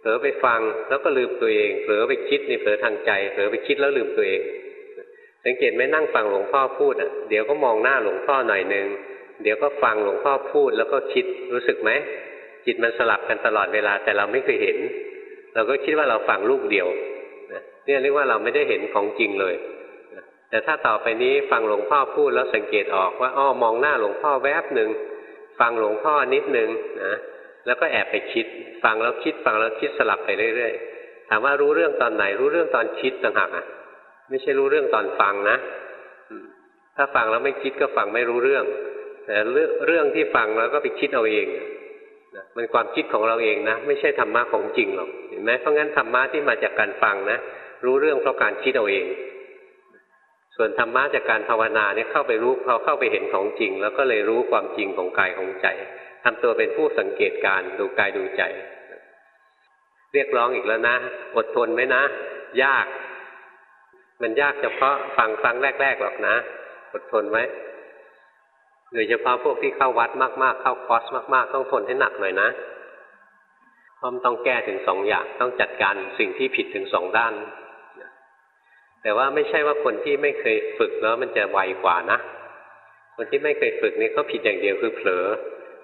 Speaker 1: เผลอไปฟังแล้วก็ลืมตัวเองเผลอไปคิดนี่เผลอทางใจเผลอไปคิดแล้วลืมตัวเอง สังเกตไหมนั่งฟังหลวงพ่อพูดอะเดี๋ยวก็มองหน้าหลวงพ่อหน่อยหนึ่งเดี๋ยวก็ฟังหลวงพ่อพูดแล้วก็คิดรู้สึกไหมจิตมันสลับกันตลอดเวลาแต่เราไม่เคยเห็น เราก็คิดว่าเราฟังลูกเดียวเนี่ยเรียกว่าเราไม่ได้เห็นของจริงเลยแต่ถ้าต่อไปนี้ฟังหลวงพ่อพูดแล้วสังเกตออกว่าอ้อมองหน้าหลวงพ่อแวบหนึ่งฟังหลวงพ่อนิดหนึ่งนะ แล้วก็แอบไปคิด ฟังแล้วคิดฟังแล้วคิดสลับไปเรื่อยๆถามว่ารู้เรื่องตอนไหน รู้เรื่องตอนคิดต่างหากอะ ไม่ใช่รู้เรื่องตอนฟังนะถ้าฟังแล้วไม่คิดก็ฟังไม่รู้เรื่อง แต่เรื่องที่ฟังแล้วก็ไปคิดเอาเองนะมันความคิดของเราเองนะ ไม่ใช่ธรรมะของจริงหรอกเห็นไหมเพราะงั้นธรรมะที่มาจากการฟังนะรู้เรื่องเพราะการคิดเอาเอง ส่วนธรรมะจากการภาวนาเนี่ยเข้าไปรู้เขาเข้าไปเห็นของจริง แล้วก็เลยรู้ความจริงของกายของใจ ทำตัวเป็นผู้สังเกตการดูกายดูใจ เรียกร้องอีกแล้วนะ อดทนไหมนะ ยาก มันยากเฉพาะฟังฟังแรก ๆ หรอกนะ อดทนไว้โดยเฉพาะพวกที่เข้าวัดมาก ๆ เข้าคอร์สมาก ๆ ต้องทนให้หนักหน่อยนะเพราะมันต้องแก้ถึงสองอย่างต้องจัดการสิ่งที่ผิดถึงสองด้าน แต่ว่าไม่ใช่ว่าคนที่ไม่เคยฝึกแล้วมันจะไวกว่านะ คนที่ไม่เคยฝึกนี่เขาผิดอย่างเดียวคือเผลอ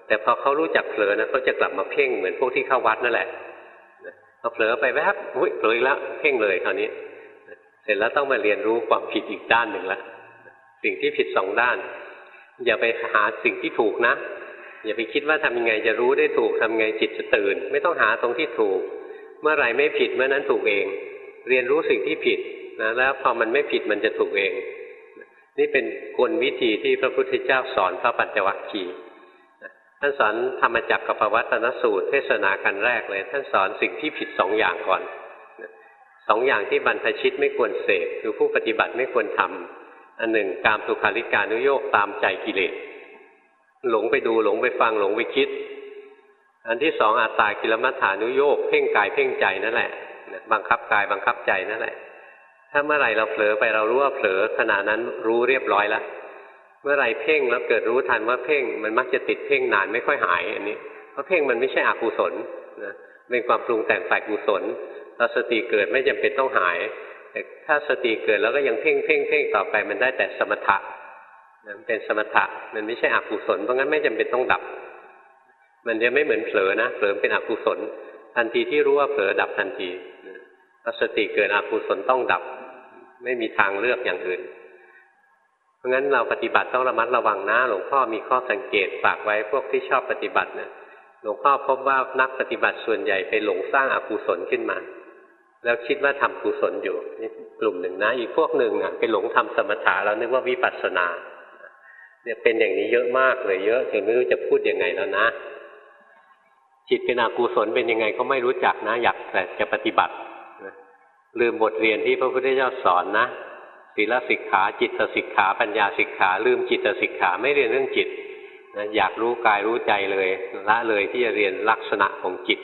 Speaker 1: แต่พอเขารู้จักเผลอนะเขาจะกลับมาเพ่งเหมือนพวกที่เข้าวัดนั่นแหละพอเผลอไปแวบอุ้ยเผลออีกแล้วเพ่งเลยคราวนี้ เสร็จแล้วต้องมาเรียนรู้ความผิดอีกด้านหนึ่งละสิ่งที่ผิดสองด้าน อย่าไปหาสิ่งที่ถูกนะ อย่าไปคิดว่าทำยังไงจะรู้ได้ถูกทำไงจิตจะตื่น ไม่ต้องหาตรงที่ถูก เมื่อไหร่ไม่ผิดเมื่อนั้นถูกเอง เรียนรู้สิ่งที่ผิดนะแล้วพอมันไม่ผิดมันจะถูกเอง นี่เป็นกลวิธีที่พระพุทธเจ้าสอนพระปัญจวัคคีย์ ท่านสอนธรรมจักรกับปวัตนสูตร เทศนากันแรกเลย ท่านสอนสิ่งที่ผิดสองอย่างก่อนสองอย่างที่บรรพชิตไม่ควรเสพคือผู้ปฏิบัติไม่ควรทำอันหนึ่งการสุขาริการนุโยกตามใจกิเลสหลงไปดูหลงไปฟังหลงไปคิด อันที่สองอัตตากิลมัฏฐานุโยกเพ่งกายเพ่งใจนั่นแหละบังคับกายบังคับใจนั่นแหละ ถ้าเมื่อไหร่เราเผลอไปเรารู้ว่าเผลอขณะนั้นรู้เรียบร้อยแล้ว เมื่อไรเพ่งแล้วเกิดรู้ทันว่าเพ่งมันมักจะติดเพ่งนานไม่ค่อยหายอันนี้ เพราะเพ่งมันไม่ใช่อกุศลนะเป็นความปรุงแต่งฝ่ายกุศลเราสติเกิดไม่จำเป็นต้องหาย แต่ถ้าสติเกิดแล้วก็ยังเพ่งเพ่งเพ่งต่อไปมันได้แต่สมถะมันเป็นสมถะมันไม่ใช่อกุศลเพราะงั้นไม่จำเป็นต้องดับ มันจะไม่เหมือนเผลอนะเผลอเป็นอกุศล ทันทีที่รู้ว่าเผลอดับทันทีถ้าสติเกิดอกุศลต้องดับ ไม่มีทางเลือกอย่างอื่น ราะงั้นเราปฏิบัติต้องระมัดระวังนะ หลวงพ่อมีข้อสังเกตฝากไว้พวกที่ชอบปฏิบัติเนี่ยหลวงพ่อพบว่านักปฏิบัติส่วนใหญ่ไปหลงสร้างอกุศลขึ้นมา แล้วคิดว่าทำกุศลอยู่นี่กลุ่มหนึ่งนะ อีกพวกหนึ่งอะไปหลงทำสมถะแล้วนึกว่าวิปัสสนา เนี่ยเป็นอย่างนี้เยอะมากเลยเยอะจนไม่รู้จะพูดยังไงแล้วนะ จิตเป็นอกุศลเป็นยังไงก็ไม่รู้จักนะ อยากแต่จะปฏิบัติลืมบทเรียนที่พระพุทธเจ้าสอนนะ ศีลสิกขา จิตสิกขา ปัญญาสิกขาลืมจิตสิกขาไม่เรียนเรื่องจิตนะอยากรู้กายรู้ใจเลยละเลยที่จะเรียนลักษณะของจิต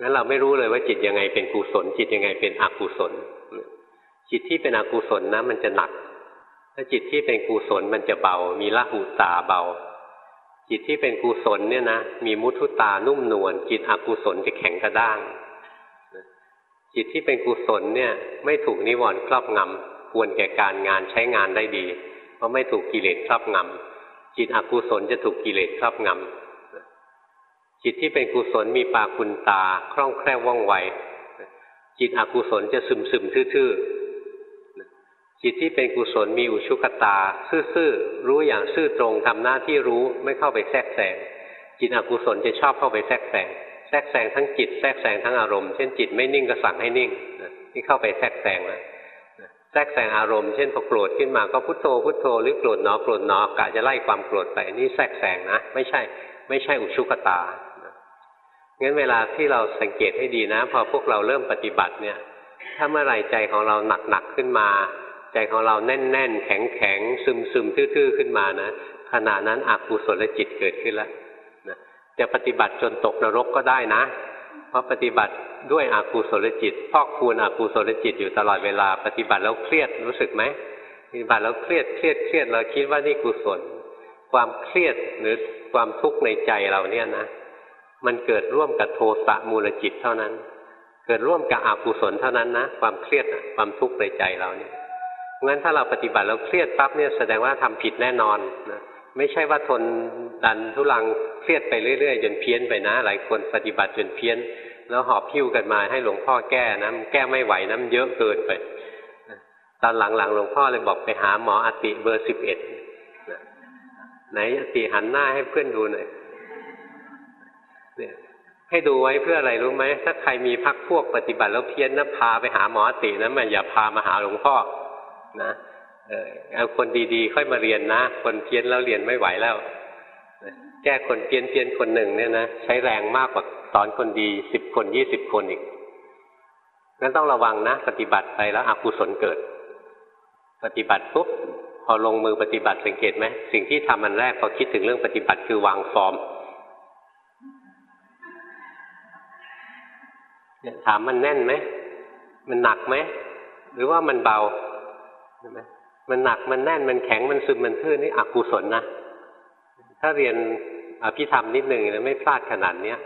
Speaker 1: งั้นเราไม่รู้เลยว่าจิตยังไงเป็นกุศล จิตยังไงเป็นอกุศล จิตที่เป็นอกุศลนะมันจะหนัก ถ้าจิตที่เป็นกุศลมันจะเบา มีละหุตาเบา จิตที่เป็นกุศลเนี่ยนะมีมุทุตานุ่มนวลจิตอกุศลจะแข็งกระด้างจิตที่เป็นกุศลเนี่ยไม่ถูกนิวรณ์ครอบงำ ควรแก่การงานใช้งานได้ดี เพราะไม่ถูกกิเลสครอบงำจิตอกุศลจะถูกกิเลสครอบงำจิตที่เป็นกุศลมีปาคุณตาคล่องแคล่วว่องไวจิตอกุศลจะซึมซึมทื่อจิตที่เป็นกุศลมีอุชุกตา ซื่อๆรู้อย่างซื่อตรงทำหน้าที่รู้ไม่เข้าไปแทรกแซงจิตอกุศลจะชอบเข้าไปแทรกแซงแทรกแซงทั้งจิตแทรกแซงทั้งอารมณ์ เช่นจิตไม่นิ่งก็สั่งให้นิ่งนี่เข้าไปแทรกแซงแล้ว แทรกแซงอารมณ์เช่นพอโกรธขึ้นมาก็พุทโธพุทโธหรือโกรธหนอโกรธหนอกะจะไล่ความโกรธไปนี่แทรกแซงนะ ไม่ใช่ ไม่ใช่อุชุกตางั้นเวลาที่เราสังเกตให้ดีนะ พอพวกเราเริ่มปฏิบัติเนี่ย ถ้าเมื่อไรใจของเราหนักๆขึ้นมา ใจของเราแน่นๆ แข็งๆซึมๆทื่อๆขึ้นมานะขณะนั้นอกุศลจิตเกิดขึ้นแล้วจะปฏิบัติจนตกนรกก็ได้นะ เพราะปฏิบัติ ด้วยอกุศลจิต พอกคูณอกุศลจิตอยู่ตลอดเวลาปฏิบัติแล้วเครียดรู้สึกไหมปฏิบัติแล้วเครียดเครียดเครียดเราคิดว่านี่กุศล ความเครียดหรือความทุกข์ในใจเราเนี่ยนะ มันเกิดร่วมกับโทสะมูลจิตเท่านั้น เกิดร่วมกับอกุศลเท่านั้นนะ ความเครียดความทุกข์ในใจเราเนี่ยงั้นถ้าเราปฏิบัติแล้วเครียดปั๊บเนี่ยแสดงว่าทำผิดแน่นอนนะไม่ใช่ว่าทนดันทุลังเครียดไปเรื่อยๆจนเพี้ยนไปนะ หลายคนปฏิบัติจนเพี้ยน แล้วหอบพิ้วกันมาให้หลวงพ่อแก้นะแก้ไม่ไหวน้ำเยอะเกินไป ตอนหลังๆหลวงพ่อเลยบอกไปหาหมออติเบอร์สิบเอ็ดไหนอติหันหน้าให้เพื่อนดูหน่อยเนี่ยให้ดูไว้เพื่ออะไรรู้ไหมถ้าใครมีพักพวกปฏิบัติแล้วเพี้ยนนะพาไปหาหมออตินะมันอย่าพามาหาหลวงพ่อนะเอาคนดีๆ ค่อยมาเรียนนะ คนเพี้ยนแล้วเรียนไม่ไหวแล้ว แก้คนเพี้ยนเพี้ยนคนหนึ่งเนี่ยนะใช้แรงมากกว่า สอนคนดีสิบคนยี่สิบคนอีกงั้นต้องระวังนะ ปฏิบัติไปแล้วอกุศลเกิด ปฏิบัติปุ๊บพอลงมือปฏิบัติสังเกตไหมสิ่งที่ทำมันแรกพอคิดถึงเรื่องปฏิบัติคือวางฟอร์มเนี่ยถามมันแน่นไหมมันหนักไหมหรือว่ามันเบาใช่ไหมมันหนักมันแน่นมันแข็งมันซึมมันทื่อนี่อกุศลนะถ้าเรียนอภิธรรมนิดหนึ่งแล้วไม่พลาดขนาดเนี้ย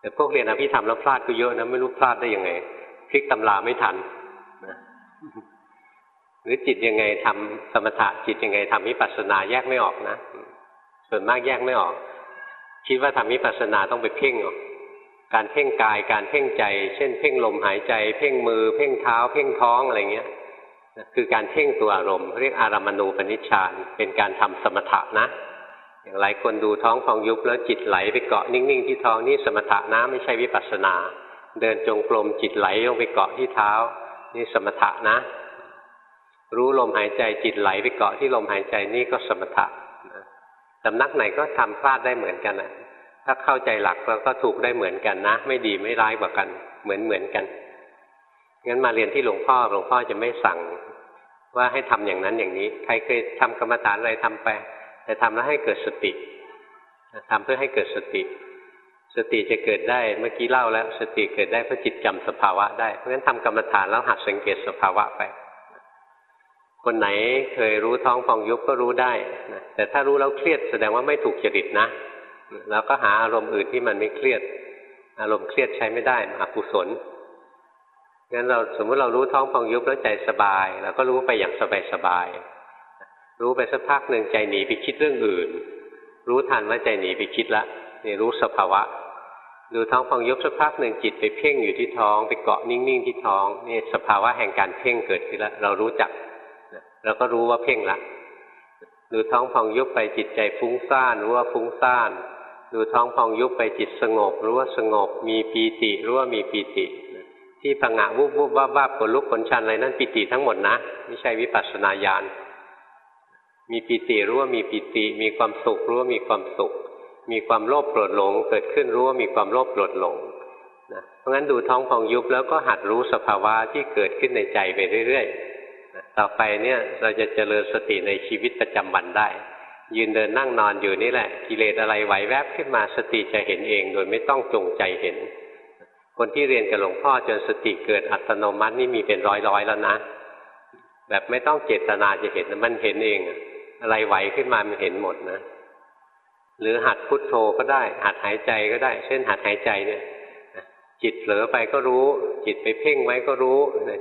Speaker 1: แต่พวกเรียนอภิธรรมแล้วพลาดก็เยอะนะไม่รู้พลาดได้ยังไงพลิกตำราไม่ทันนะหรือจิตยังไงทำสมถะจิตยังไงทำวิปัสสนาแยกไม่ออกนะส่วนมากแยกไม่ออก คิดว่าทำวิปัสสนาต้องไปเพ่งออกการเพ่งกายการเพ่งใจ เช่น เพ่งลมหายใจ เพ่งมือ เพ่งเท้า เพ่งท้องอะไรเงี้ยคือการเพ่งตัวอารมณ์ เรียกอารามณูปนิชฌานเป็นการทำสมถะนะ อย่างหลายคนดูท้องฟองยุบแล้วจิตไหลไปเกาะนิ่งๆที่ท้องนี่สมถะนะไม่ใช่วิปัสสนา เดินจงกรมจิตไหลลงไปเกาะที่เท้า นี่สมถะนะ รู้ลมหายใจจิตไหลไปเกาะที่ลมหายใจนี่ก็สมถะสำนักไหนก็ทำพลาดได้เหมือนกันนะถ้าเข้าใจหลักแล้วก็ถูกได้เหมือนกันนะ ไม่ดีไม่ร้ายกว่ากัน เหมือนเหมือนกันงั้นมาเรียนที่หลวงพ่อหลวงพ่อจะไม่สั่ง ว่าให้ทำอย่างนั้นอย่างนี้ ใครเคยทำกรรมฐานอะไรทำไป แต่ทำแล้วให้เกิดสติทำเพื่อให้เกิดสติ สติจะเกิดได้เมื่อกี้เล่าแล้ว สติเกิดได้เพราะจิตจำสภาวะได้ เพราะฉะนั้นทำกรรมฐานแล้วหัดสังเกตสภาวะไป คนไหนเคยรู้ท้องฟองยุบก็รู้ได้นะแต่ถ้ารู้แล้วเครียดแสดงว่าไม่ถูกจริตนะ แล้วก็หาอารมณ์อื่นที่มันไม่เครียด อารมณ์เครียดใช้ไม่ได้อกุศลงั้นเราสมมติเรารู้ท้องพองยุบแล้วใจสบายเราก็รู้ไปอย่างสบายสบาย รู้ไปสักพักหนึ่งใจหนีไปคิดเรื่องอื่น รู้ทันว่าใจหนีไปคิดละนี่รู้สภาวะ ดูท้องพองยุบสักพักหนึ่งจิตไปเพ่งอยู่ที่ท้อง ไปเกาะนิ่งๆที่ท้องนี่สภาวะแห่งการเพ่งเกิดขึ้นแล้วเรารู้จักเราก็รู้ว่าเพ่งละดูท้องพองยุบไปจิตใจฟุ้งซ่านรู้ว่าฟุ้งซ่าน ดูท้องพองยุบไปจิตสงบรู้ว่าสงบ มีปีติรู้ว่ามีปีติ ที่ผงะวุบวุบว่าบ้าขนลุกขนชันอะไรนั่นปิติทั้งหมดนะ ไม่ใช่วิปัสสนาญาณ มีปิติรู้ว่ามีปิติ มีความสุขรู้ว่ามีความสุข มีความโลภโกรธหลง เกิดขึ้นรู้ว่ามีความโลภโกรธหลงนะเพราะงั้นดูท้องพองยุบแล้วก็หัดรู้สภาวะที่เกิดขึ้นในใจไปเรื่อยๆนะต่อไปเนี่ยเราจะเจริญสติในชีวิตประจำวันได้ ยืนเดินนั่งนอนอยู่นี่แหละ กิเลสอะไรไหวแวบขึ้นมาสติจะเห็นเอง โดยไม่ต้องจงใจเห็น คนที่เรียนกับหลวงพ่อจนสติเกิดอัตโนมัตินี่มีเป็นร้อยร้อยแล้วนะ แบบไม่ต้องเจตนาจะเห็นมันเห็นเองอะ อะไรไหวขึ้นมามันเห็นหมดนะ หรือหัดพุทโธก็ได้ หัดหายใจก็ได้ เช่นหัดหายใจเนี่ยจิตเผลอไปก็รู้ จิตไปเพ่งไว้ก็รู้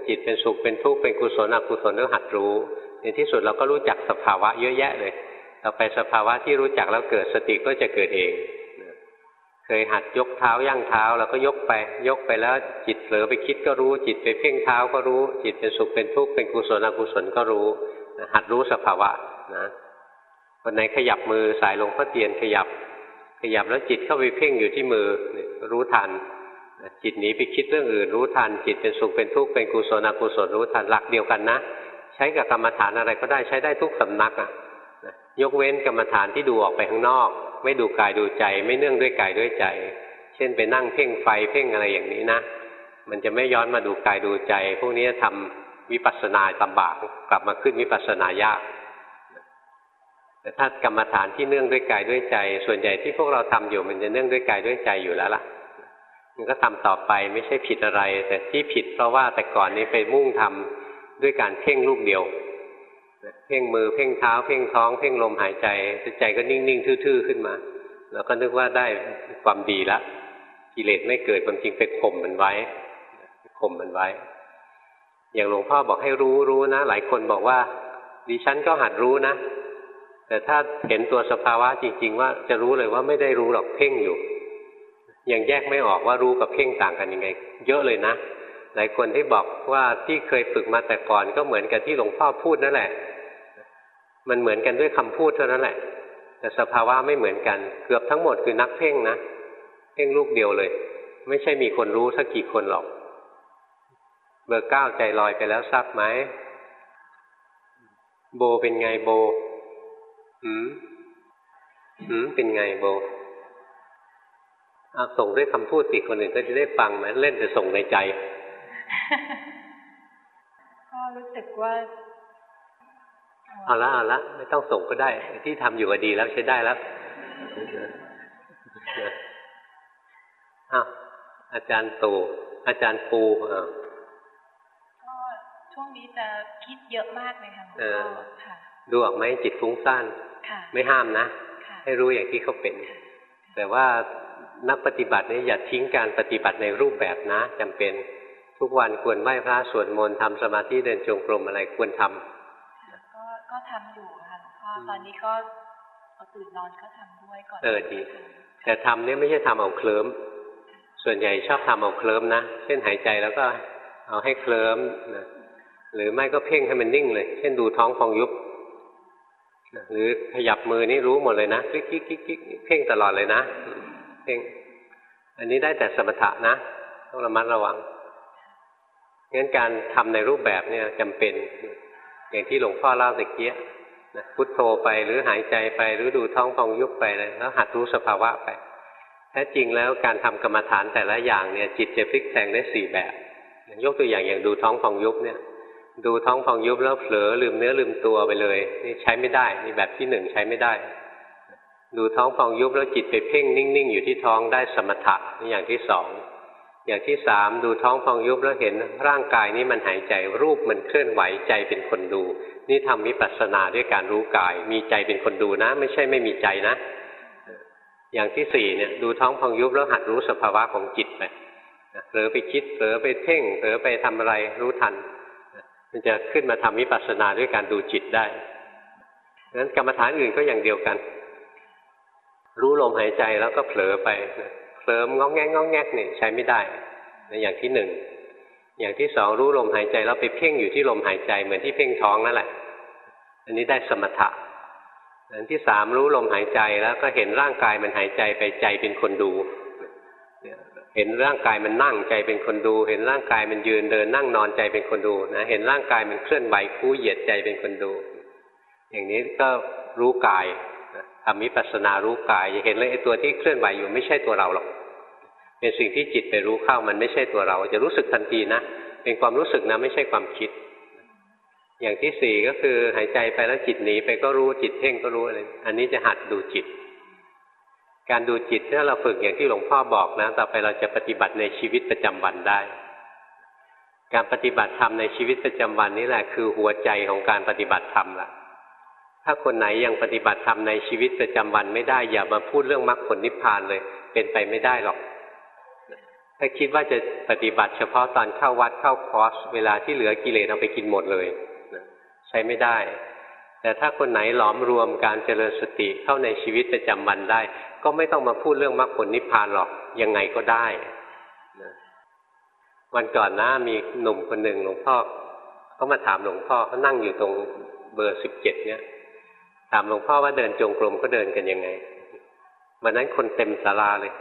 Speaker 1: จิตเป็นสุขเป็นทุกข์เป็นกุศลอกุศลก็หัดรู้ ในที่สุดเราก็รู้จักสภาวะเยอะแยะเลยต่อไปสภาวะที่รู้จักแล้วเกิดสติก็จะเกิดเอง เคยหัดยกเท้าย่างเท้าแล้วก็ยกไป ยกไปแล้ว จิตเผลอไปคิดก็รู้ จิตไปเพ่งเท้าก็รู้ จิตเป็นสุขเป็นทุกข์เป็นกุศลอกุศลก็รู้ หัดรู้สภาวะ นะคนไหนขยับมือสายลงพ่อเตียนขยับ ขยับแล้วจิตเข้าไปเพ่งอยู่ที่มือรู้ทันจิตหนีไปคิดเรื่องอื่นรู้ทัน จิตเป็นสุขเป็นทุกข์เป็นกุศลอกุศลรู้ทันหลักเดียวกันนะ ใช้กับกรรมฐานอะไรก็ได้ใช้ได้ทุกสำนักอะยกเว้นกรรมฐานที่ดูออกไปข้างนอก ไม่ดูกายดูใจ ไม่เนื่องด้วยกายด้วยใจ เช่นไปนั่งเพ่งไฟเพ่งอะไรอย่างนี้นะมันจะไม่ย้อนมาดูกายดูใจ พวกนี้ทำวิปัสสนาลำบากกลับมาขึ้นวิปัสสนายาก แต่ถ้ากรรมฐานที่เนื่องด้วยกายด้วยใจ ส่วนใหญ่ที่พวกเราทำอยู่มันจะเนื่องด้วยกายด้วยใจอยู่แล้วล่ะ มันก็ทำต่อไปไม่ใช่ผิดอะไร แต่ที่ผิดเพราะว่าแต่ก่อนนี้ไปมุ่งทำด้วยการเพ่งลูกเดียวเพ่งมือเพ่งเท้า เพ่งท้อง เพ่งลมหายใจใจก็นิ่ง ๆ ทื่อ ๆ ขึ้นมา แล้วก็นึกว่าได้ความดีละกิเลสไม่เกิดความจริงไปข่มมันไว้ข่มมันไว้ อย่างหลวงพ่อบอกให้รู้รู้นะ หลายคนบอกว่าดิฉันก็หัดรู้นะ แต่ถ้าเห็นตัวสภาวะจริง ๆ ว่าจะรู้เลยว่าไม่ได้รู้หรอกเพ่งอยู่ ยังแยกไม่ออกว่ารู้กับเพ่งต่างกันยังไง เยอะเลยนะ หลายคนที่บอกว่าที่เคยฝึกมาแต่ก่อนก็เหมือนกับที่หลวงพ่อพูดนั่นแหละ มันเหมือนกันด้วยคำพูดเท่านั้นแหละ แต่สภาวะไม่เหมือนกัน เกือบทั้งหมดคือนักเพ่งนะ เพ่งลูกเดียวเลย ไม่ใช่มีคนรู้สักกี่คนหรอก เบอร์เก้าใจลอยไปแล้วทราบไหมโบเป็นไงโบ หืมหืมเป็นไงโบเอาส่งด้วยคำพูดสิคนอื่นก็จะได้ฟังไหมเล่นแต่ส่งในใจ
Speaker 2: ก็รู้สึกว่า
Speaker 1: เอาละเอาละไม่ต้องส่งก็ได้ ที่ทำอยู่ก็ดีแล้วใช้ได้แล้วอ้าวอาจารย์ตูอาจารย์ปูอ่า
Speaker 2: ก็ช่วงนี้จะคิดเยอะมากเลยค่ะหลวง
Speaker 1: เอ
Speaker 2: พ่
Speaker 1: อ
Speaker 2: อค่ะ
Speaker 1: ดูออกไหมจิตฟุ้งซ่าน
Speaker 2: ค่ะ
Speaker 1: ไม่ห้ามนะ
Speaker 2: ค่ะ
Speaker 1: ให้รู้อย่างที่เขาเป็น แต่ว่านักปฏิบัติเนี่ยอย่าทิ้งการปฏิบัติในรูปแบบนะจำเป็นทุกวันควรไหว้พระสวดมนต์ทำสมาธิเดินจงกรมอะไรควรทำ
Speaker 2: ก็ก็ทำอยู่ค่ะหลวงพ่อตอนนี้ก็พอตื่นนอนก็ทำด้วยก่อน
Speaker 1: เออดีแต่ทำเนี่ยไม่ใช่ทำเอาเคลิ้มส่วนใหญ่ชอบทำเอาเคลิ้มนะเช่นหายใจแล้วก็เอาให้เคลิ้มนะหรือไม่ก็เพ่งให้มันนิ่งเลย เช่นดูท้องพองยุบนะ หรือขยับมือนี่รู้หมดเลยนะคลิกคลิกคลิกคลิกเพ่งตลอดเลยนะเพ่งอันนี้ได้แต่สมถะนะต้องระมัดระวังงั้นการทำในรูปแบบเนี่ยจำเป็นอย่างที่หลวงพ่อเล่าตะเกียนะพุทโธไปหรือหายใจไปหรือดูท้องพองยุบไปเลยแล้วหัดรู้สภาวะไปแท้จริงแล้วการทำกรรมฐานแต่ละอย่างเนี่ยจิตจะพลิกแปลงได้สี่แบบ ยกตัวอย่างอย่างดูท้องพองยุบเนี่ย ดูท้องพองยุบแล้วเผลอลืมเนื้อลืมตัวไปเลย นี่ใช้ไม่ได้นี่แบบที่หนึ่งใช้ไม่ได้ ดูท้องพองยุบแล้วจิตไปเพ่งนิ่งๆอยู่ที่ท้องได้สมถะนี่อย่างที่สองอย่างที่สามดูท้องพองยุบแล้วเห็นร่างกายนี้มันหายใจรูปมันเคลื่อนไหวใจเป็นคนดู นี่ทำวิปัสสนาด้วยการรู้กาย มีใจเป็นคนดูนะ ไม่ใช่ไม่มีใจนะ อย่างที่สี่เนี่ยดูท้องพองยุบแล้วหัดรู้สภาวะของจิตไปเผลอไปคิดเผลอไปเพ่งเผลอไปทำอะไรรู้ทัน มันจะขึ้นมาทำวิปัสสนาด้วยการดูจิตได้ดังนั้นกรรมฐานอื่นก็อย่างเดียวกัน รู้ลมหายใจแล้วก็เผลอไปเคลิ้มงองแงงงองแงกเนี่ยใช้ไม่ได้ในอย่างที่หนึ่งอย่างที่สองรู้ลมหายใจแล้วไปเพ่งอยู่ที่ลมหายใจเหมือนที่เพ่งท้องนั่นแหละ อันนี้ได้สมถะอันที่สามรู้ลมหายใจแล้วก็เห็นร่างกายมันหายใจไปใจเป็นคนดู เห็นร่างกายมันนั่งใจเป็นคนดู เห็นร่างกายมันยืนเดินนั่งนอนใจเป็นคนดูนะเห็นร่างกายมันเคลื่อนไหวคู่เหยียดใจเป็นคนดู อย่างนี้ก็รู้กายทำวิปัสนารู้กายจะเห็นเลยไอ้ตัวที่เคลื่อนไหวอยู่ไม่ใช่ตัวเราหรอกเป็นสิ่งที่จิตไปรู้เข้ามันไม่ใช่ตัวเรา จะรู้สึกทันทีนะเป็นความรู้สึกนะไม่ใช่ความคิด อย่างที่สี่ก็คือหายใจไปแล้วจิตหนีไปก็รู้จิตเพ่งก็รู้อะไรอันนี้จะหัดดูจิต การดูจิตถ้าเราฝึกอย่างที่หลวงพ่อบอกนะ ต่อไปเราจะปฏิบัติในชีวิตประจำวันได้ การปฏิบัติธรรมในชีวิตประจำวันนี้แหละคือหัวใจของการปฏิบัติธรรมละถ้าคนไหนยังปฏิบัติธรรมในชีวิตประจำวันไม่ได้อย่ามาพูดเรื่องมรรคผลนิพพานเลย เป็นไปไม่ได้หรอก ถ้าคิดว่าจะปฏิบัติเฉพาะตอนเข้าวัดเข้าคอร์สเวลาที่เหลือกิเลสเอาไปกินหมดเลยใช้ไม่ได้แต่ถ้าคนไหนหลอมรวมการเจริญสติเข้าในชีวิตประจำวันได้ ก็ไม่ต้องมาพูดเรื่องมรรคผลนิพพานหรอกยังไงก็ได้นะวันก่อนนะมีหนุ่มคนหนึ่งหลวงพ่อเขามาถามหลวงพ่อเขานั่งอยู่ตรงเบอร์สิบเจ็ดเนี่ยถามหลวงพ่อว่าเดินจงกรมก็เดินกันยังไงวันนั้นคนเต็มศาลาเลย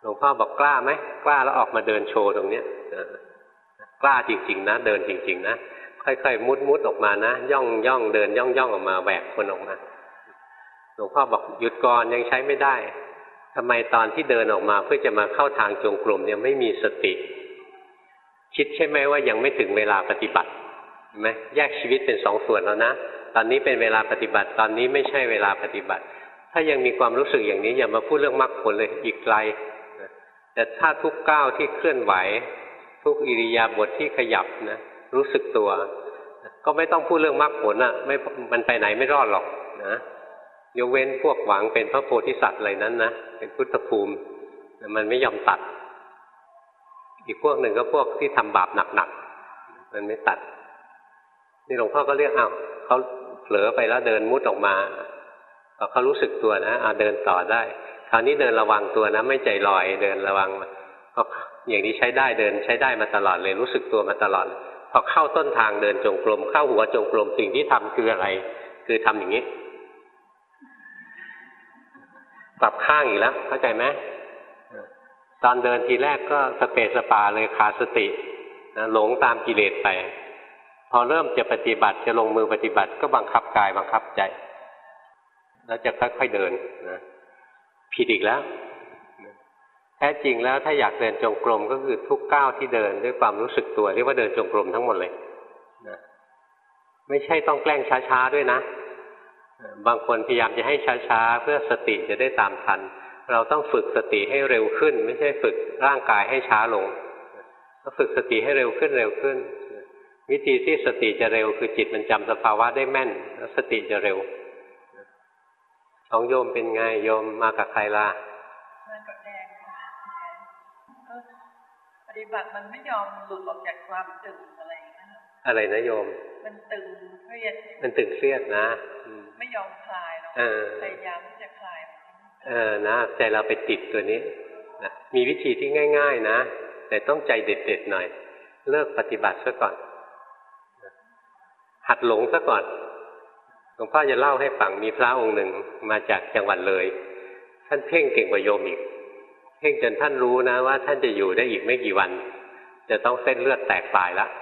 Speaker 1: หลวงพ่อบอกกล้าไหมกล้าแล้วออกมาเดินโชว์ตรงเนี้ยกล้าจริง ๆ นะเดินจริง ๆ นะค่อยๆมุดมุดออกมานะ ย่องย่องเดินย่องย่องออกมาแหวกคนออกมา หลวงพ่อบอกหยุดก่อนยังใช้ไม่ได้ทำไมตอนที่เดินออกมาเพื่อจะมาเข้าทางจงกรมเนี่ยไม่มีสติ คิดใช่ไหมว่ายังไม่ถึงเวลาปฏิบัติเห็นไหมแยกชีวิตเป็นสองส่วนแล้วนะ ตอนนี้เป็นเวลาปฏิบัติ ตอนนี้ไม่ใช่เวลาปฏิบัติ ถ้ายังมีความรู้สึกอย่างนี้อย่ามาพูดเรื่องมรรคผลเลยอีกไกลแต่ถ้าทุกก้าวที่เคลื่อนไหว ทุกอิริยาบถทที่ขยับนะรู้สึกตัว ก็ไม่ต้องพูดเรื่องมรรคผลอะไม่มันไปไหนไม่รอดหรอกนะ ยกเว้นพวกหวังเป็นพระโพธิสัตว์อะไรนั้นนะเป็นพุทธภูมิมันไม่ยอมตัด อีกพวกหนึ่งก็พวกที่ทำบาปหนักๆมันไม่ตัด นี่หลวงพ่อก็เรียกอ้าวเขาเผลอไปแล้วเดินมุดออกมาพอเขารู้สึกตัวนะอาเดินต่อได้ คราวนี้เดินระวังตัวนะ ไม่ใจลอยเดินระวังก็อย่างนี้ใช้ได้เดินใช้ได้มาตลอดเลยรู้สึกตัวมาตลอดพอเข้าต้นทางเดินจงกรมเข้าหัวจงกรมสิ่งที่ทำคืออะไร คือทำอย่างนี้ กลับข้างอีกแล้วเข้าใจไหมตอนเดินทีแรกก็สเปสปาเลยขาดสตินะหลงตามกิเลสไป พอเริ่มจะปฏิบัติจะลงมือปฏิบัติก็บังคับกายบังคับใจ แล้วจะค่อยๆเดินนะผิดอีกแล้ว แท้จริงแล้วถ้าอยากเดินจงกรมก็คือทุกก้าวที่เดินด้วยความรู้สึกตัวเรียกว่าเดินจงกรมทั้งหมดเลยนะไม่ใช่ต้องแกล้งช้าๆด้วยนะ บางคนพยายามจะให้ช้าๆ เพื่อสติจะได้ตามทัน เราต้องฝึกสติให้เร็วขึ้น ไม่ใช่ฝึกร่างกายให้ช้าลงต้องฝึกสติให้เร็วขึ้นเร็วขึ้น วิธีที่สติจะเร็วคือจิตมันจำสภาวะได้แม่น แล้วสติจะเร็วของโยมเป็นไงโยมมากับใครล่ะ
Speaker 4: มากับแดงก็ปฏิบัติมันไม่ยอมหลุดออกจากความตึงอะไรนะ
Speaker 1: อะไรนะโยม
Speaker 4: มันตึงเครียด
Speaker 1: มันตึงเครียดนะ
Speaker 4: ไม่ยอมคลายหรอกพยายามที่จะคลาย
Speaker 1: เออนะใจเราไปติดตัวนี้นะมีวิธีที่ง่าย ๆ นะ แต่ต้องใจเด็ดๆหน่อย เลิกปฏิบัติซะก่อน หัดหลงซะก่อนหลวงพ่อจะเล่าให้ฟังมีพระองค์หนึ่งมาจากจังหวัดเลย ท่านเพ่งเก่งกว่าโยมอีก เพ่งจนท่านรู้นะว่า ท่านจะอยู่ได้อีกไม่กี่วัน จะต้องเส้นเลือดแตกตายแล้วท่าน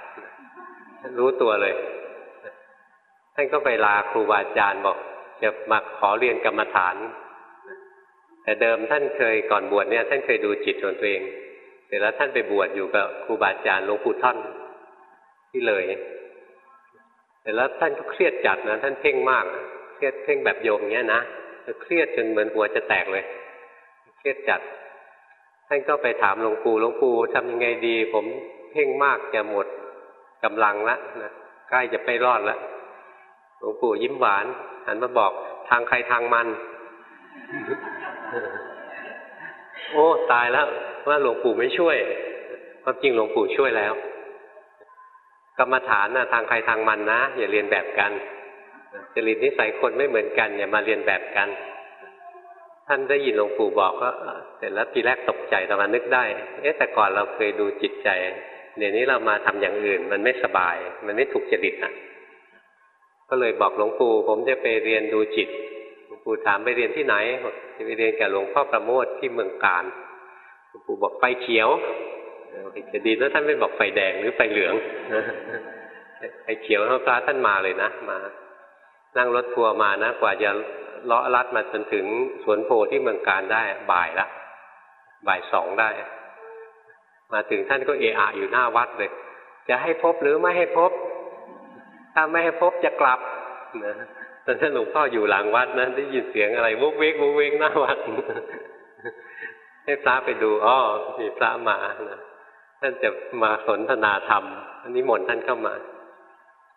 Speaker 1: รู้ตัวเลย ท่านก็ไปลาครูบาอาจารย์บอกจะมาขอเรียนกรรมฐาน แต่เดิมท่านเคยก่อนบวชเนี่ยท่านเคยดูจิตของตัวเอง เสร็จแล้วท่านไปบวชอยู่กับครูบาอาจารย์หลวงปู่ท่านที่เลย เสร็จแล้วท่านก็เครียดจัดนะท่านเพ่งมาก เครียดเพ่งแบบโยมเงี้ยนะเครียดจนเหมือนหัวจะแตกเลย เครียดจัด ท่านก็ไปถามหลวงปู่หลวงปู่ทำยังไงดี ผมเพ่งมากจะหมด กำลังละนะใกล้จะไปรอดล้วหลวงปู่ยิ้มหวานหันมาบอกทางใครทางมัน โอ้ตายแล้ว ว่าหลวงปู่ไม่ช่วยความจริงหลวงปู่ช่วยแล้ว กรรมฐานนะทางใครทางมันนะ อย่าเรียนแบบกันจริตนิสัยคนไม่เหมือนกัน อย่ามาเรียนแบบกัน ท่านได้ยินหลวงปู่บอกก็เสร็จแล้วทีแรกตกใจแต่มานึกได้ เอ๊ะแต่ก่อนเราเคยดูจิตใจ เดี๋ยวนี้เรามาทำอย่างอื่น มันไม่สบาย มันไม่ถูกจริตอะก็เลยบอกหลวงปู่ผมจะไปเรียนดูจิตหลวงปู่ถามไปเรียนที่ไหนจะไปเรียนกับหลวงพ่อประโมทที่เมืองการหลวงปู่บอกไฟเขียวจะดีแล้วท่านไม่บอกไฟแดงหรือไฟเหลืองไฟเขียวพระท่านมาเลยนะมา นั่งรถทัวร์มานะกว่าจะเลาะลัดมาจนถึงสวนโพที่เมืองการได้บ่ายละบ่ายสองได้ มาถึงท่านก็เอะอะอยู่หน้าวัดเลย จะให้พบหรือไม่ให้พบ ถ้าไม่ให้พบจะกลับนะตอนนั้นหลวงพ่ออยู่หลังวัดนะได้ยินเสียงอะไรวุกเวกวุกเวกหน้าวัดให้พระไปดูอ๋อมีพระมานะท่านจะมาสนทนาธรรมอันนี้มนท่านเข้ามา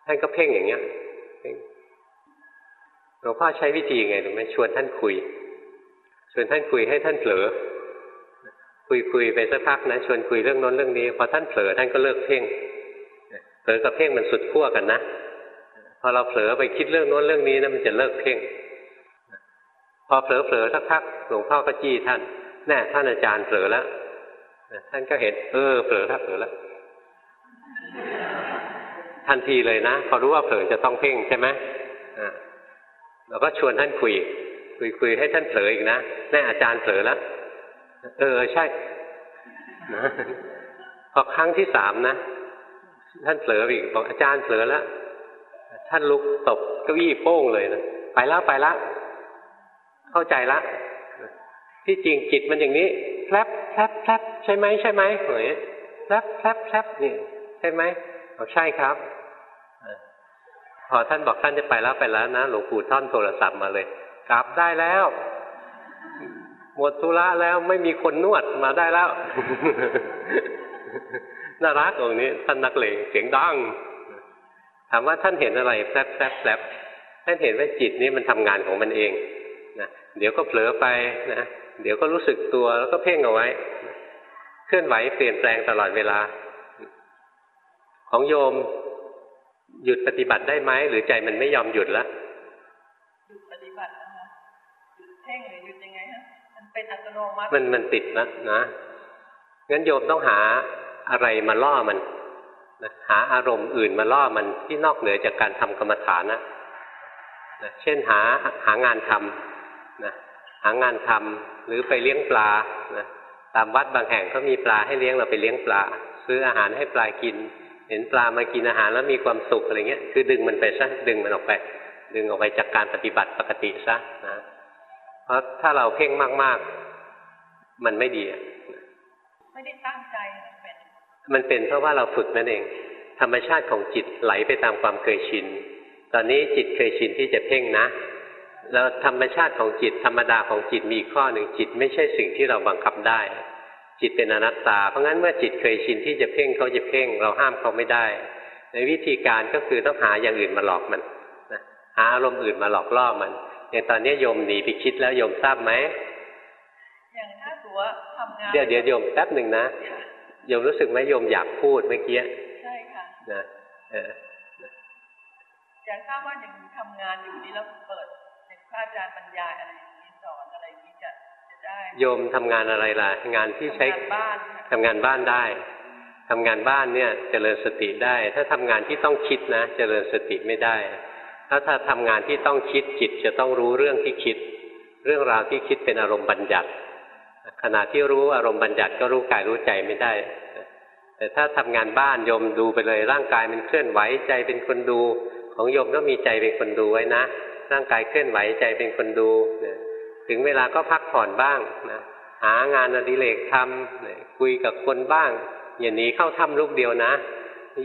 Speaker 1: ท่านก็เพ่งอย่างเงี้ยหลวงพ่อใช้วิธีไงถูกไหมชวนท่านคุย ชวนท่านคุยให้ท่านเผลอ คุยคุยไปสักพักนะชวนคุยเรื่องน้นเรื่องนี้พอท่านเผลอท่านก็เลิกเพ่งเผลอกับเพ่งมันสุดขั้วกันนะพอเราเผลอไปคิดเรื่องน้นเรื่องนี้นะมันจะเลิกเพ่งพอเผลอเผลอสักพักหลวงพ่อก็จี้ท่านแน่ท่านอาจารย์เผลอแล้วท่านก็เห็น เออเผลอถ้าเผลอแล้วทันทีเลยนะพอรู้ว่าเผลอจะต้องเพ่งใช่ไหมอ่าเราก็ชวนท่านคุย คุยคุยให้ท่านเผลออีกนะแน่อาจารย์เผลอแล้ว เออใช่นะพอครั้งที่สามนะ ท่านเผลออีกบอกอาจารย์เผลอแล้ว ท่านลุกตบเก้าอี้โป้งเลยนะไปแล้วไปแล้วเข้าใจละ ที่จริงจิตมันอย่างนี้แฟลบแฟลบแฟลบใช่ไหมใช่ไหมเฮ้ยแฟลบแฟลบแฟลบนี่ใช่ไหมบอกใช่ครับพอท่านบอกท่านจะไปแล้วไปแล้วนะหลวงปู่ท่อนโทรศัพท์มาเลย กลับได้แล้ว หมดธุระแล้วไม่มีคนนวดมาได้แล้ว น่ารักตรงนี้ ท่านนักเลงเสียงดังถามว่าท่านเห็นอะไรแป๊บแป๊บแป๊บท่านเห็นว่าจิตนี้มันทำงานของมันเองนะเดี๋ยวก็เผลอไปนะเดี๋ยวก็รู้สึกตัวแล้วก็เพ่งเอาไว้ เคลื่อนไหวเปลี่ยนแปลงตลอดเวลา ของโยมหยุดปฏิบัติได้ไหมหรือใจมันไม่ยอมหยุดละ
Speaker 4: หยุดปฏิบัตินะคะหยุดเพ่งหรือหยุดยังไง เป็นอัตโนมัติ
Speaker 1: มันมันติดนะนะงั้นโยมต้องหาอะไรมาล่อมันนะหาอารมณ์อื่นมาล่อมันที่นอกเหนือจากการทำกรรมฐานนะนะเช่นหาหางานทำนะหางานทำหรือไปเลี้ยงปลานะตามวัดบางแห่งเขามีปลาให้เลี้ยงเราไปเลี้ยงปลา ซื้ออาหารให้ปลากิน เห็นปลามากินอาหารแล้วมีความสุขอะไรเงี้ย คือดึงมันไปซะดึงมันออกไป ดึงออกไปจากการปฏิบัติปกติซะนะ เพราะถ้าเราเพ่งมาก ๆ มันไม่ดีอะ
Speaker 4: ไม่ได้ตั้งใจมันเป็น
Speaker 1: มันเป็นเพราะว่าเราฝึกนั่นเอง ธรรมชาติของจิตไหลไปตามความเคยชิน ตอนนี้จิตเคยชินที่จะเพ่งนะแล้วธรรมชาติของจิตธรรมดาของจิตมีข้อหนึ่งจิต ไม่ใช่สิ่งที่เราบังคับได้ จิตเป็นอนัตตา เพราะงั้นเมื่อจิตเคยชินที่จะเพ่งเขาจะเพ่ง เราห้ามเขาไม่ได้ ในวิธีการก็คือต้องหาอย่างอื่นมาหลอกมันนะหาอารมณ์อื่นมาหลอกล่อมัน อย่างตอนนี้โยมหนีไปคิดแล้วโยมทราบไหม
Speaker 4: อย่างถ้าตัวทำงาน
Speaker 1: เดี๋ยวเดี๋ยวโยมแป๊บหนึ่งนะ
Speaker 4: ค่ะ
Speaker 1: โยมรู้สึกไหมโยมอยากพูดเมื่อกี้
Speaker 4: ใช่ค่ะ
Speaker 1: นะเออ
Speaker 4: อยากทราบว่าอย่างทำงานอยู่นี่แล้วเปิดอย่างพระอาจารย์บรรยายอะไรอย่างนี้สอนอะไรอย่างนี้จะจะได้
Speaker 1: โยมทำงานอะไรล่ะงานที่ใช้
Speaker 4: ทำงานบ้านค่ะ
Speaker 1: ทำงานบ้านได้ทำงานบ้านเนี่ยเจริญสติได้ ถ้าทำงานที่ต้องคิดนะเจริญสติไม่ได้ ถ้าถ้าทำงานที่ต้องคิดจิตจะต้องรู้เรื่องที่คิด เรื่องราวที่คิดเป็นอารมณ์บัญญัติ ขณะที่รู้อารมณ์บัญญัติก็รู้กายรู้ใจไม่ได้ แต่ถ้าทำงานบ้านโยมดูไปเลยร่างกายมันเคลื่อนไหวใจเป็นคนดู ของโยมก็มีใจเป็นคนดูไว้นะ ร่างกายเคลื่อนไหวใจเป็นคนดูถึงเวลาก็พักผ่อนบ้างนะหางานอดิเรกทำคุยกับคนบ้าง อย่าหนีเข้าถ้ำลูกเดียวนะ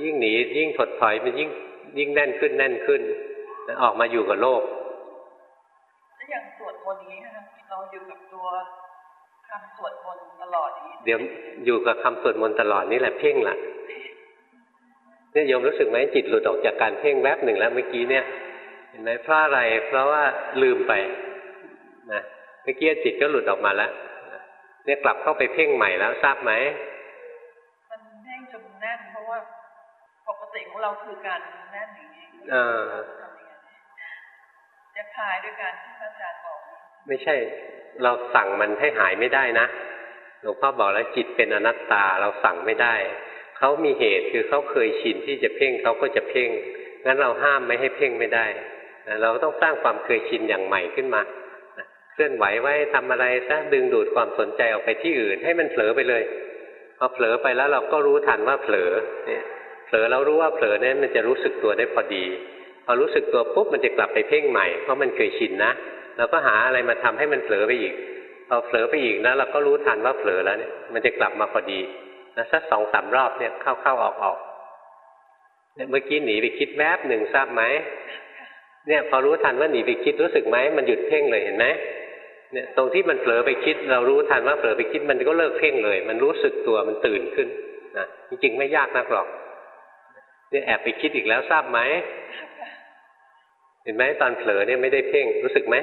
Speaker 1: ยิ่งหนียิ่งถดถอยมันยิ่งยิ่งแน่นขึ้นแน่นขึ้น ออกมาอยู่กับโลก
Speaker 4: แล้วอย่างสวดมนต์อย่างนี้ค่ะเราอยู่กับตัวคำสวดมนต์ตลอดอย่างนี้
Speaker 1: เดี๋ยวอยู่กับคำสวดมนต์ตลอดนี่แหละเพ่งละเนี่ยโยมรู้สึกไหมจิตหลุดออกจากการเพ่งแวบหนึ่งแล้วเมื่อกี้เนี่ย เห็นไหมเพราะอะไร เพราะว่าลืมไปนะเมื่อกี้จิตก็หลุดออกมาแล้วนะเนี่ยกลับเข้าไปเพ่งใหม่แล้วทราบไหม
Speaker 4: มันแน่นจนแน่นเพราะว่าปกติของเราคือการแน่นอย่างนี้ จะคลายด้วยการที่พระอาจารย์บอก
Speaker 1: ไม่ใช่ เราสั่งมันให้หายไม่ได้นะหลวงพ่อบอกแล้วจิตเป็นอนัตตาเราสั่งไม่ได้เขามีเหตุคือเขาเคยชินที่จะเพ่งเขาก็จะเพ่งงั้นเราห้ามไม่ให้เพ่งไม่ได้ เราต้องสร้างความเคยชินอย่างใหม่ขึ้นมาเคลื่อนไหวไว้ทำอะไรซะดึงดูดความสนใจออกไปที่อื่น ให้มันเผลอไปเลยพอเผลอไปแล้วเราก็รู้ทันว่าเผลอเนี่ยเผลอแล้วรู้ว่าเผลอนั้นมันจะรู้สึกตัวได้พอดี อรู้สึกตัวปุ๊บมันจะกลับไปเพ่งใหม่เพราะมันเคยชินนะเราก็หาอะไรมาทำให้มันเผลอไปอีกพอเผลอไปอีกนะเราก็รู้ทันว่าเผลอแล้วเนี่ยมันจะกลับมาพอดีนะสักสองสามรอบเนี่ยเข้าเข้าออกออกเนี่ยเมื่อกี้หนีไปคิดแวบหนึ่งทราบไหมเนี่ยพอรู้ทันว่าหนีไปคิดรู้สึกไหมมันหยุดเพ่งเลยเห็นไหมเนี่ยตรงที่มันเผลอไปคิด เรารู้ทันว่าเผลอไปคิดมันก็เลิกเพ่งเลย มันรู้สึกตัวมันตื่นขึ้นนะจริงๆไม่ยากนักหรอกเนี่ยแอบไปคิดอีกแล้วทราบไหม เห็นไหมตอนเผลอเนี่ยไม่ได้เพ่งรู้สึกไหม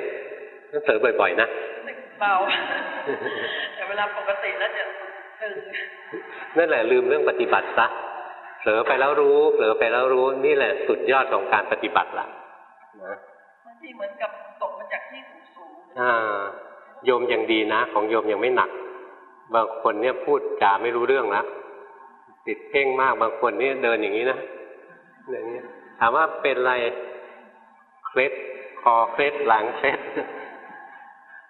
Speaker 1: ต้องเผลอบ่อย ๆ นะ
Speaker 4: เบาแต่เวลาปกติแล้วจะตึง
Speaker 1: นั่นแหละลืมเรื่องปฏิบัติซะเผลอไปแล้วรู้เผลอไปแล้วรู้นี่แหละสุดยอดของการปฏิบัติละนะ
Speaker 4: บางทีเหมือนกับตกมาจากที่สูง
Speaker 1: อ่าโยมยังดีนะ ของโยมยังไม่หนัก บางคนเนี่ยพูดจาไม่รู้เรื่องละติดเพ่งมากบางคนเนี่ยเดินอย่างนี้นะอย่างนี้ถามว่าเป็นอะไร เคล็ดคอเคล็ดหลังเคล็ด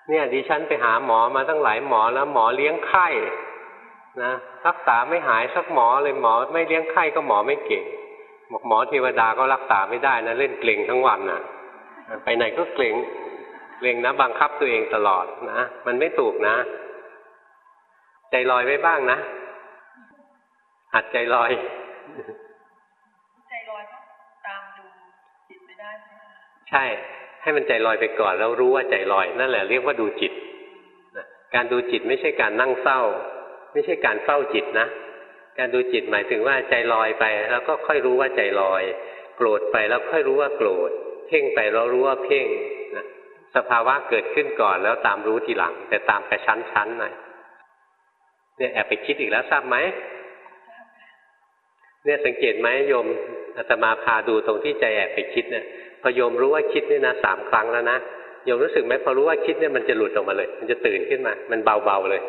Speaker 1: เนี่ยดิฉันไปหาหมอมาตั้งหลายหมอแล้วหมอเลี้ยงไข้นะรักษาไม่หายสักหมอเลยหมอไม่เลี้ยงไข้ก็หมอไม่เก่งบอกหมอเทวดาก็รักษาไม่ได้นะเล่นเกรงทั้งวันนะไปไหนก็เกรงเกรงนะบังคับตัวเองตลอดนะมันไม่ถูกนะ ใจลอยไว้บ้างนะหัดใจลอย
Speaker 4: ใจลอยก็ตามดูจิตไม่ได้ใช่ไหมคะ
Speaker 1: ใช่ ให้มันใจลอยไปก่อน แล้วรู้ว่าใจลอย นั่นแหละเรียกว่าดูจิตนะการดูจิตไม่ใช่การนั่งเศร้า ไม่ใช่การเฝ้าจิตนะ การดูจิตหมายถึงว่าใจลอยไป แล้วก็ค่อยรู้ว่าใจลอย โกรธไปแล้วค่อยรู้ว่าโกรธ เพ่งไปแล้วรู้ว่าเพ่งนะสภาวะเกิดขึ้นก่อนแล้วตามรู้ทีหลัง แต่ตามกระชั้นชั้นหน่อยเนี่ยแอบไปคิดอีกแล้วทราบไหมเนี่ยสังเกตไหมโยมอาตมาพาดูตรงที่ใจแอบไปคิดเนี่ย พอโยมรู้ว่าคิดนี่นะสามครั้งแล้วนะโยมรู้สึกไหมพอรู้ว่าคิดเนี่ยมันจะหลุดออกมาเลย มันจะตื่นขึ้นมา มันเบาๆเลย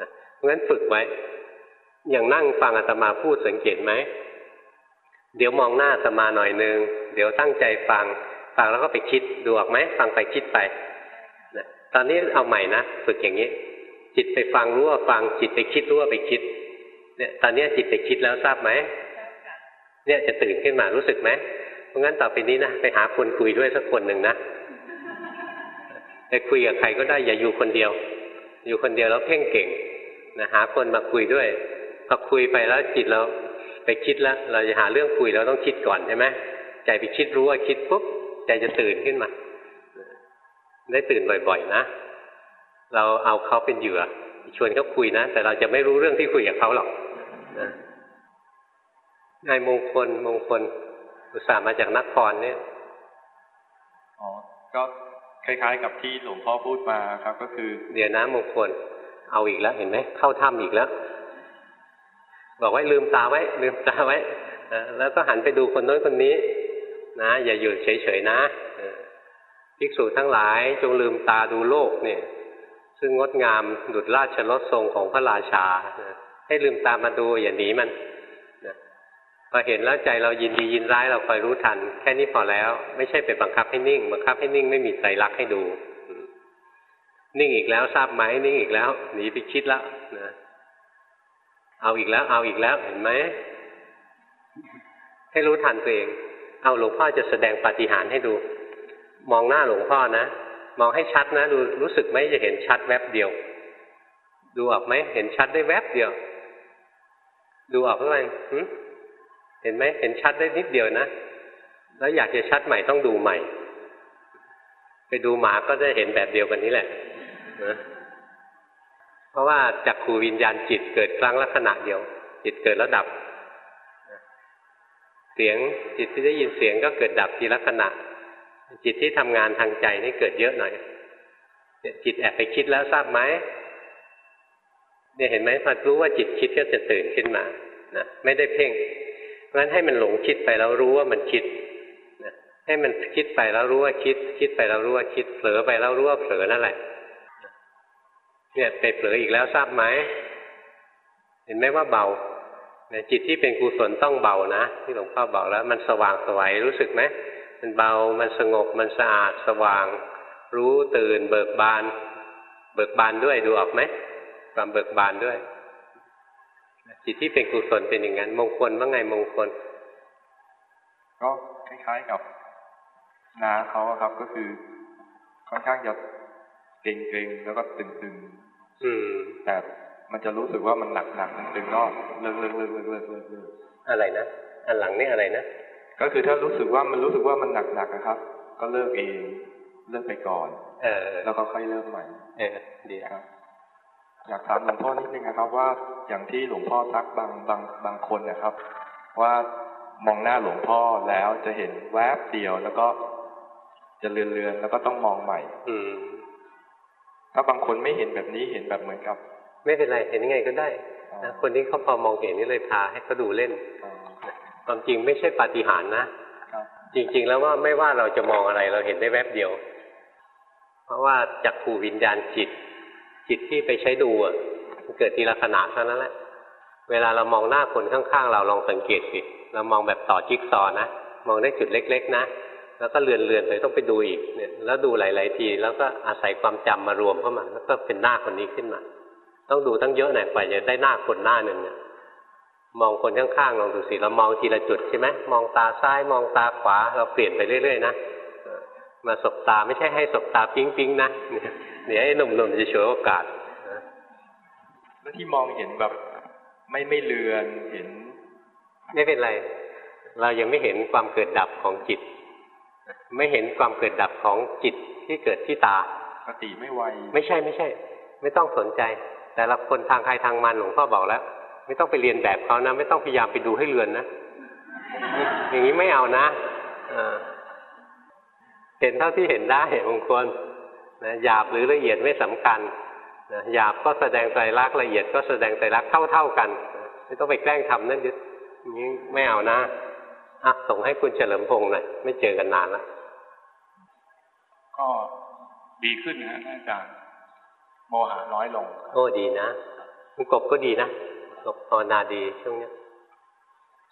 Speaker 1: นะเพราะฉะนั้นฝึกไว้ อย่างนั่งฟังอาตมาพูดสังเกตไหมเดี๋ยวมองหน้าอาตมาหน่อยนึงเดี๋ยวตั้งใจฟังฟังแล้วก็ไปคิดดูออกไหมฟังไปคิดไปนะตอนนี้เอาใหม่นะฝึกอย่างนี้ จิตไปฟังรู้ว่าฟัง จิตไปคิดรู้ว่าไปคิด เนี่ย ตอนนี้จิตไปคิดแล้วทราบไหมเนี่ยจะตื่นขึ้นมารู้สึกไหม เพราะงั้นต่อไปนี้นะไปหาคนคุยด้วยสักคนหนึ่งนะไปคุยกับใครก็ได้อย่าอยู่คนเดียว อยู่คนเดียวแล้วเพ่งเก่งนะหาคนมาคุยด้วยพอคุยไปแล้วจิตเราไปคิดแล้ว เราจะหาเรื่องคุยเราต้องคิดก่อนใช่ไหมใจไปคิดรู้ว่าคิดปุ๊บใจจะตื่นขึ้นมา ได้ตื่นบ่อยๆนะ เราเอาเขาเป็นเหยื่อชวนเขาคุยนะ แต่เราจะไม่รู้เรื่องที่คุยกับเขาหรอกนะนายมงคลมงคล อุตส่าห์มาจากนครเนี่ย
Speaker 3: อ๋อก็คล้ายๆ กับที่หลวงพ่อพูดมาครับ ก็คือ
Speaker 1: เดี๋ยวนะมงคลเอาอีกแล้วเห็นไหมเข้าถ้ำอีกแล้ว บอกไว้ลืมตาไว้ ลืมตาไว้เออแล้วก็หันไปดูคนโน้นคนนี้ นะ อย่าอยู่เฉยๆนะเออภิกษุทั้งหลายจงลืมตาดูโลกเนี่ย ซึ่งงดงามดุจราชรถทรงของพระราชานะให้ลืมตามาดูอย่าหนีมันนะ พอเห็นแล้วใจเรายินดียินร้ายเราคอยรู้ทัน แค่นี้พอแล้ว ไม่ใช่ไปบังคับให้นิ่ง บังคับให้นิ่งไม่มีใจรักให้ดู นิ่งอีกแล้วทราบไหมนิ่งอีกแล้วหนีไปคิดแล้วนะเอาอีกแล้ว เอาอีกแล้วเห็นไหมให้รู้ทันตัวเอง เอาหลวงพ่อจะแสดงปาฏิหาริย์ให้ดู มองหน้าหลวงพ่อนะมองให้ชัดนะดูรู้สึกไหมจะเห็นชัดแวบเดียว ดูออกไหมเห็นชัดได้แวบเดียว ดูออกเมื่อไหร่ หึเห็นไหมเห็นชัดได้นิดเดียวนะ แล้วอยากจะชัดใหม่ต้องดูใหม่ ไปดูหมาก็จะเห็นแบบเดียวกันนี้แหละนะเพราะว่าจักขูวิญญาณจิตเกิดครั้งละขณะเดียว จิตเกิดแล้วดับ เสียงจิตที่ได้ยินเสียงก็เกิดดับทีละขณะ จิตที่ทำงานทางใจนี่เกิดเยอะหน่อยเนี่ยจิตแอบไปคิดแล้วทราบไหมเนี่ยเห็นไหมพอรู้ว่าจิตคิดก็จะตื่นขึ้นมานะไม่ได้เพ่ง เพราะฉะนั้นให้มันหลงคิดไปแล้วรู้ว่ามันคิดนะให้มันคิดไปแล้วรู้ว่าคิด คิดไปแล้วรู้ว่าคิด เผลอไปแล้วรู้ว่าเผลอนั่นแหละ เนี่ยไปเผลออีกแล้วทราบไหมเห็นไหมว่าเบาเนี่ยจิตที่เป็นกุศลต้องเบานะที่หลวงพ่อบอกแล้ว มันสว่างสวัยรู้สึกไหมมันเบามันสงบมันสะอาดสว่าง รู้ตื่น เบิกบาน เบิกบานด้วยดูออกไหมความเบิกบานด้วย จิตที่เป็นกุศลเป็นอย่างนั้น มงคลว่าไงมงคล
Speaker 3: ก็คล้ายๆกับนาเขาอะครับก็คือ ค่อนข้างจะเกรงๆแล้วก็ตึง
Speaker 1: อืม
Speaker 3: ๆแต่มันจะรู้สึกว่ามันหนักๆมันตึงก็เลิกเลิกเลิกเลิกเลิกเลิกเลิก
Speaker 1: อะไรนะอันหลังนี่อะไรนะ
Speaker 3: ก็คือถ้ารู้สึกว่ามันรู้สึกว่ามันหนักๆนะครับ ก็เลิกเองเลิกไปก่อน
Speaker 1: เออ
Speaker 3: แล้วก็ค่อยเริ่มใหม่
Speaker 1: เออดี
Speaker 3: ครับ อยากถามหลวงพ่อนิดนึงนะครับ ว่าอย่างที่หลวงพ่อทักบางบางบางคนนะครับ ว่ามองหน้าหลวงพ่อแล้วจะเห็นแวบเดียวแล้วก็จะเลือนเลือนๆแล้วก็ต้องมองใหม่
Speaker 1: อืม
Speaker 3: ถ้าบางคนไม่เห็นแบบนี้เห็นแบบเหมือนกับ
Speaker 1: ไม่เป็นไรเห็นยังไงก็ได้นะคนที่เขาพอมองเห็นนี่เลยพาให้เขาดูเล่น
Speaker 3: อ่า
Speaker 1: ความจริงไม่ใช่ปาฏิหาริย์นะ
Speaker 3: ครับ
Speaker 1: จริง ๆ แล้วว่าไม่ว่าเราจะมองอะไรเราเห็นได้แวบเดียว เพราะว่าจักขูวิญญาณจิต จิตที่ไปใช้ดูอะมันเกิดทีละขณะเท่านั้นแหละ เวลาเรามองหน้าคนข้างๆ เราลองสังเกตสิเรามองแบบต่อจิ๊กซอนะมองได้จุดเล็ก ๆ นะแล้วก็เลือนเลือนๆไปต้องไปดูอีกเนี่ยแล้วดูหลาย ๆ ที แล้วก็อาศัยความจำมารวมเข้ามา แล้วก็เป็นหน้าคนนี้ขึ้นมา ต้องดูตั้งเยอะหน่อยกว่าจะได้หน้าคนหน้าหนึ่งเนี่ยมองคนข้างๆลองดูสิเรามองทีละจุดใช่ไหมมองตาซ้ายมองตาขวาเราเปลี่ยนไปเรื่อยๆนะ มาสบตาไม่ใช่ให้สบตาปิ๊งปิ๊งนะเดี๋ยวไอ้หนุ่มๆจะฉวยโอกาสนะ
Speaker 3: แล้วที่มองเห็นแบบไม่ไม่เลือนเห็น
Speaker 1: ไม่เป็นไร เรายังไม่เห็นความเกิดดับของจิต ไม่เห็นความเกิดดับของจิตที่เกิดที่ตา
Speaker 3: สติไม่ไว
Speaker 1: ไม่ใช่ไม่ใช่ ไม่ต้องสนใจ แต่ละคนทางใครทางมันหลวงพ่อบอกแล้ว ไม่ต้องไปเรียนแบบเขานะ ไม่ต้องพยายามไปดูให้เรือนนะ อย่างนี้ไม่เอานะเออ เห็นเท่าที่เห็นได้บางคนนะหยาบหรือละเอียดไม่สำคัญนะหยาบก็แสดงใจรักษณ์ละเอียดก็แสดงใจรักษณ์เท่าๆกันนะไม่ต้องไปแกล้งทำนั่นดิอย่างนี้ไม่เอานะอะส่งให้คุณเฉลิมพงษ์หน่อยไม่เจอกันนานแล้ว
Speaker 5: ก็ดีขึ้นนะฮะท่านอาจารย์โมหะน้อยลง
Speaker 1: โอ้ดีนะคุณกบก็ดีนะกบภาวนาดีช่วงเนี้ย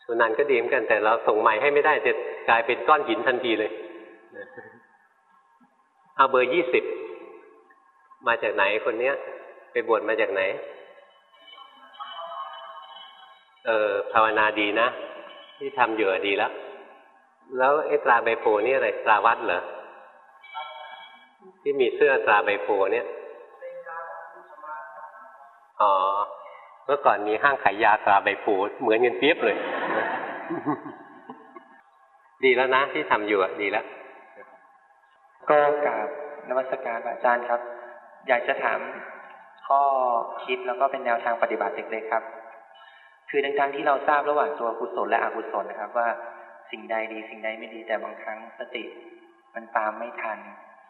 Speaker 1: สุนันท์ก็ดีเหมือนกันแต่เราส่งใหม่ให้ไม่ได้จะกลายเป็นก้อนหินทันทีเลย เอาเบอร์ยี่สิบมาจากไหนคนเนี้ย ไปบวชมาจากไหน เออภาวนาดีนะ ที่ทำอยู่อะดีแล้ว แล้วไอ้ตราใบโพนี่อะไรตราวัดเหรอที่มีเสื้อตราใบโพเนี่ยอ๋อเมื่อก่อนมีห้างขายยาตราใบโพเหมือนเงินเปียบเลย ดีแล้วนะที่ทำอยู่อะดีแล้ว
Speaker 3: ก็กราบนมัสการพระอาจารย์ครับ อยากจะถามข้อคิดแล้วก็เป็นแนวทางปฏิบัติเล็กๆครับ คือทั้งๆที่เราทราบระหว่างตัวกุศลและอกุศลนะครับ ว่าสิ่งใดดีสิ่งใดไม่ดีแต่บางครั้งสติ มันตามไม่ทัน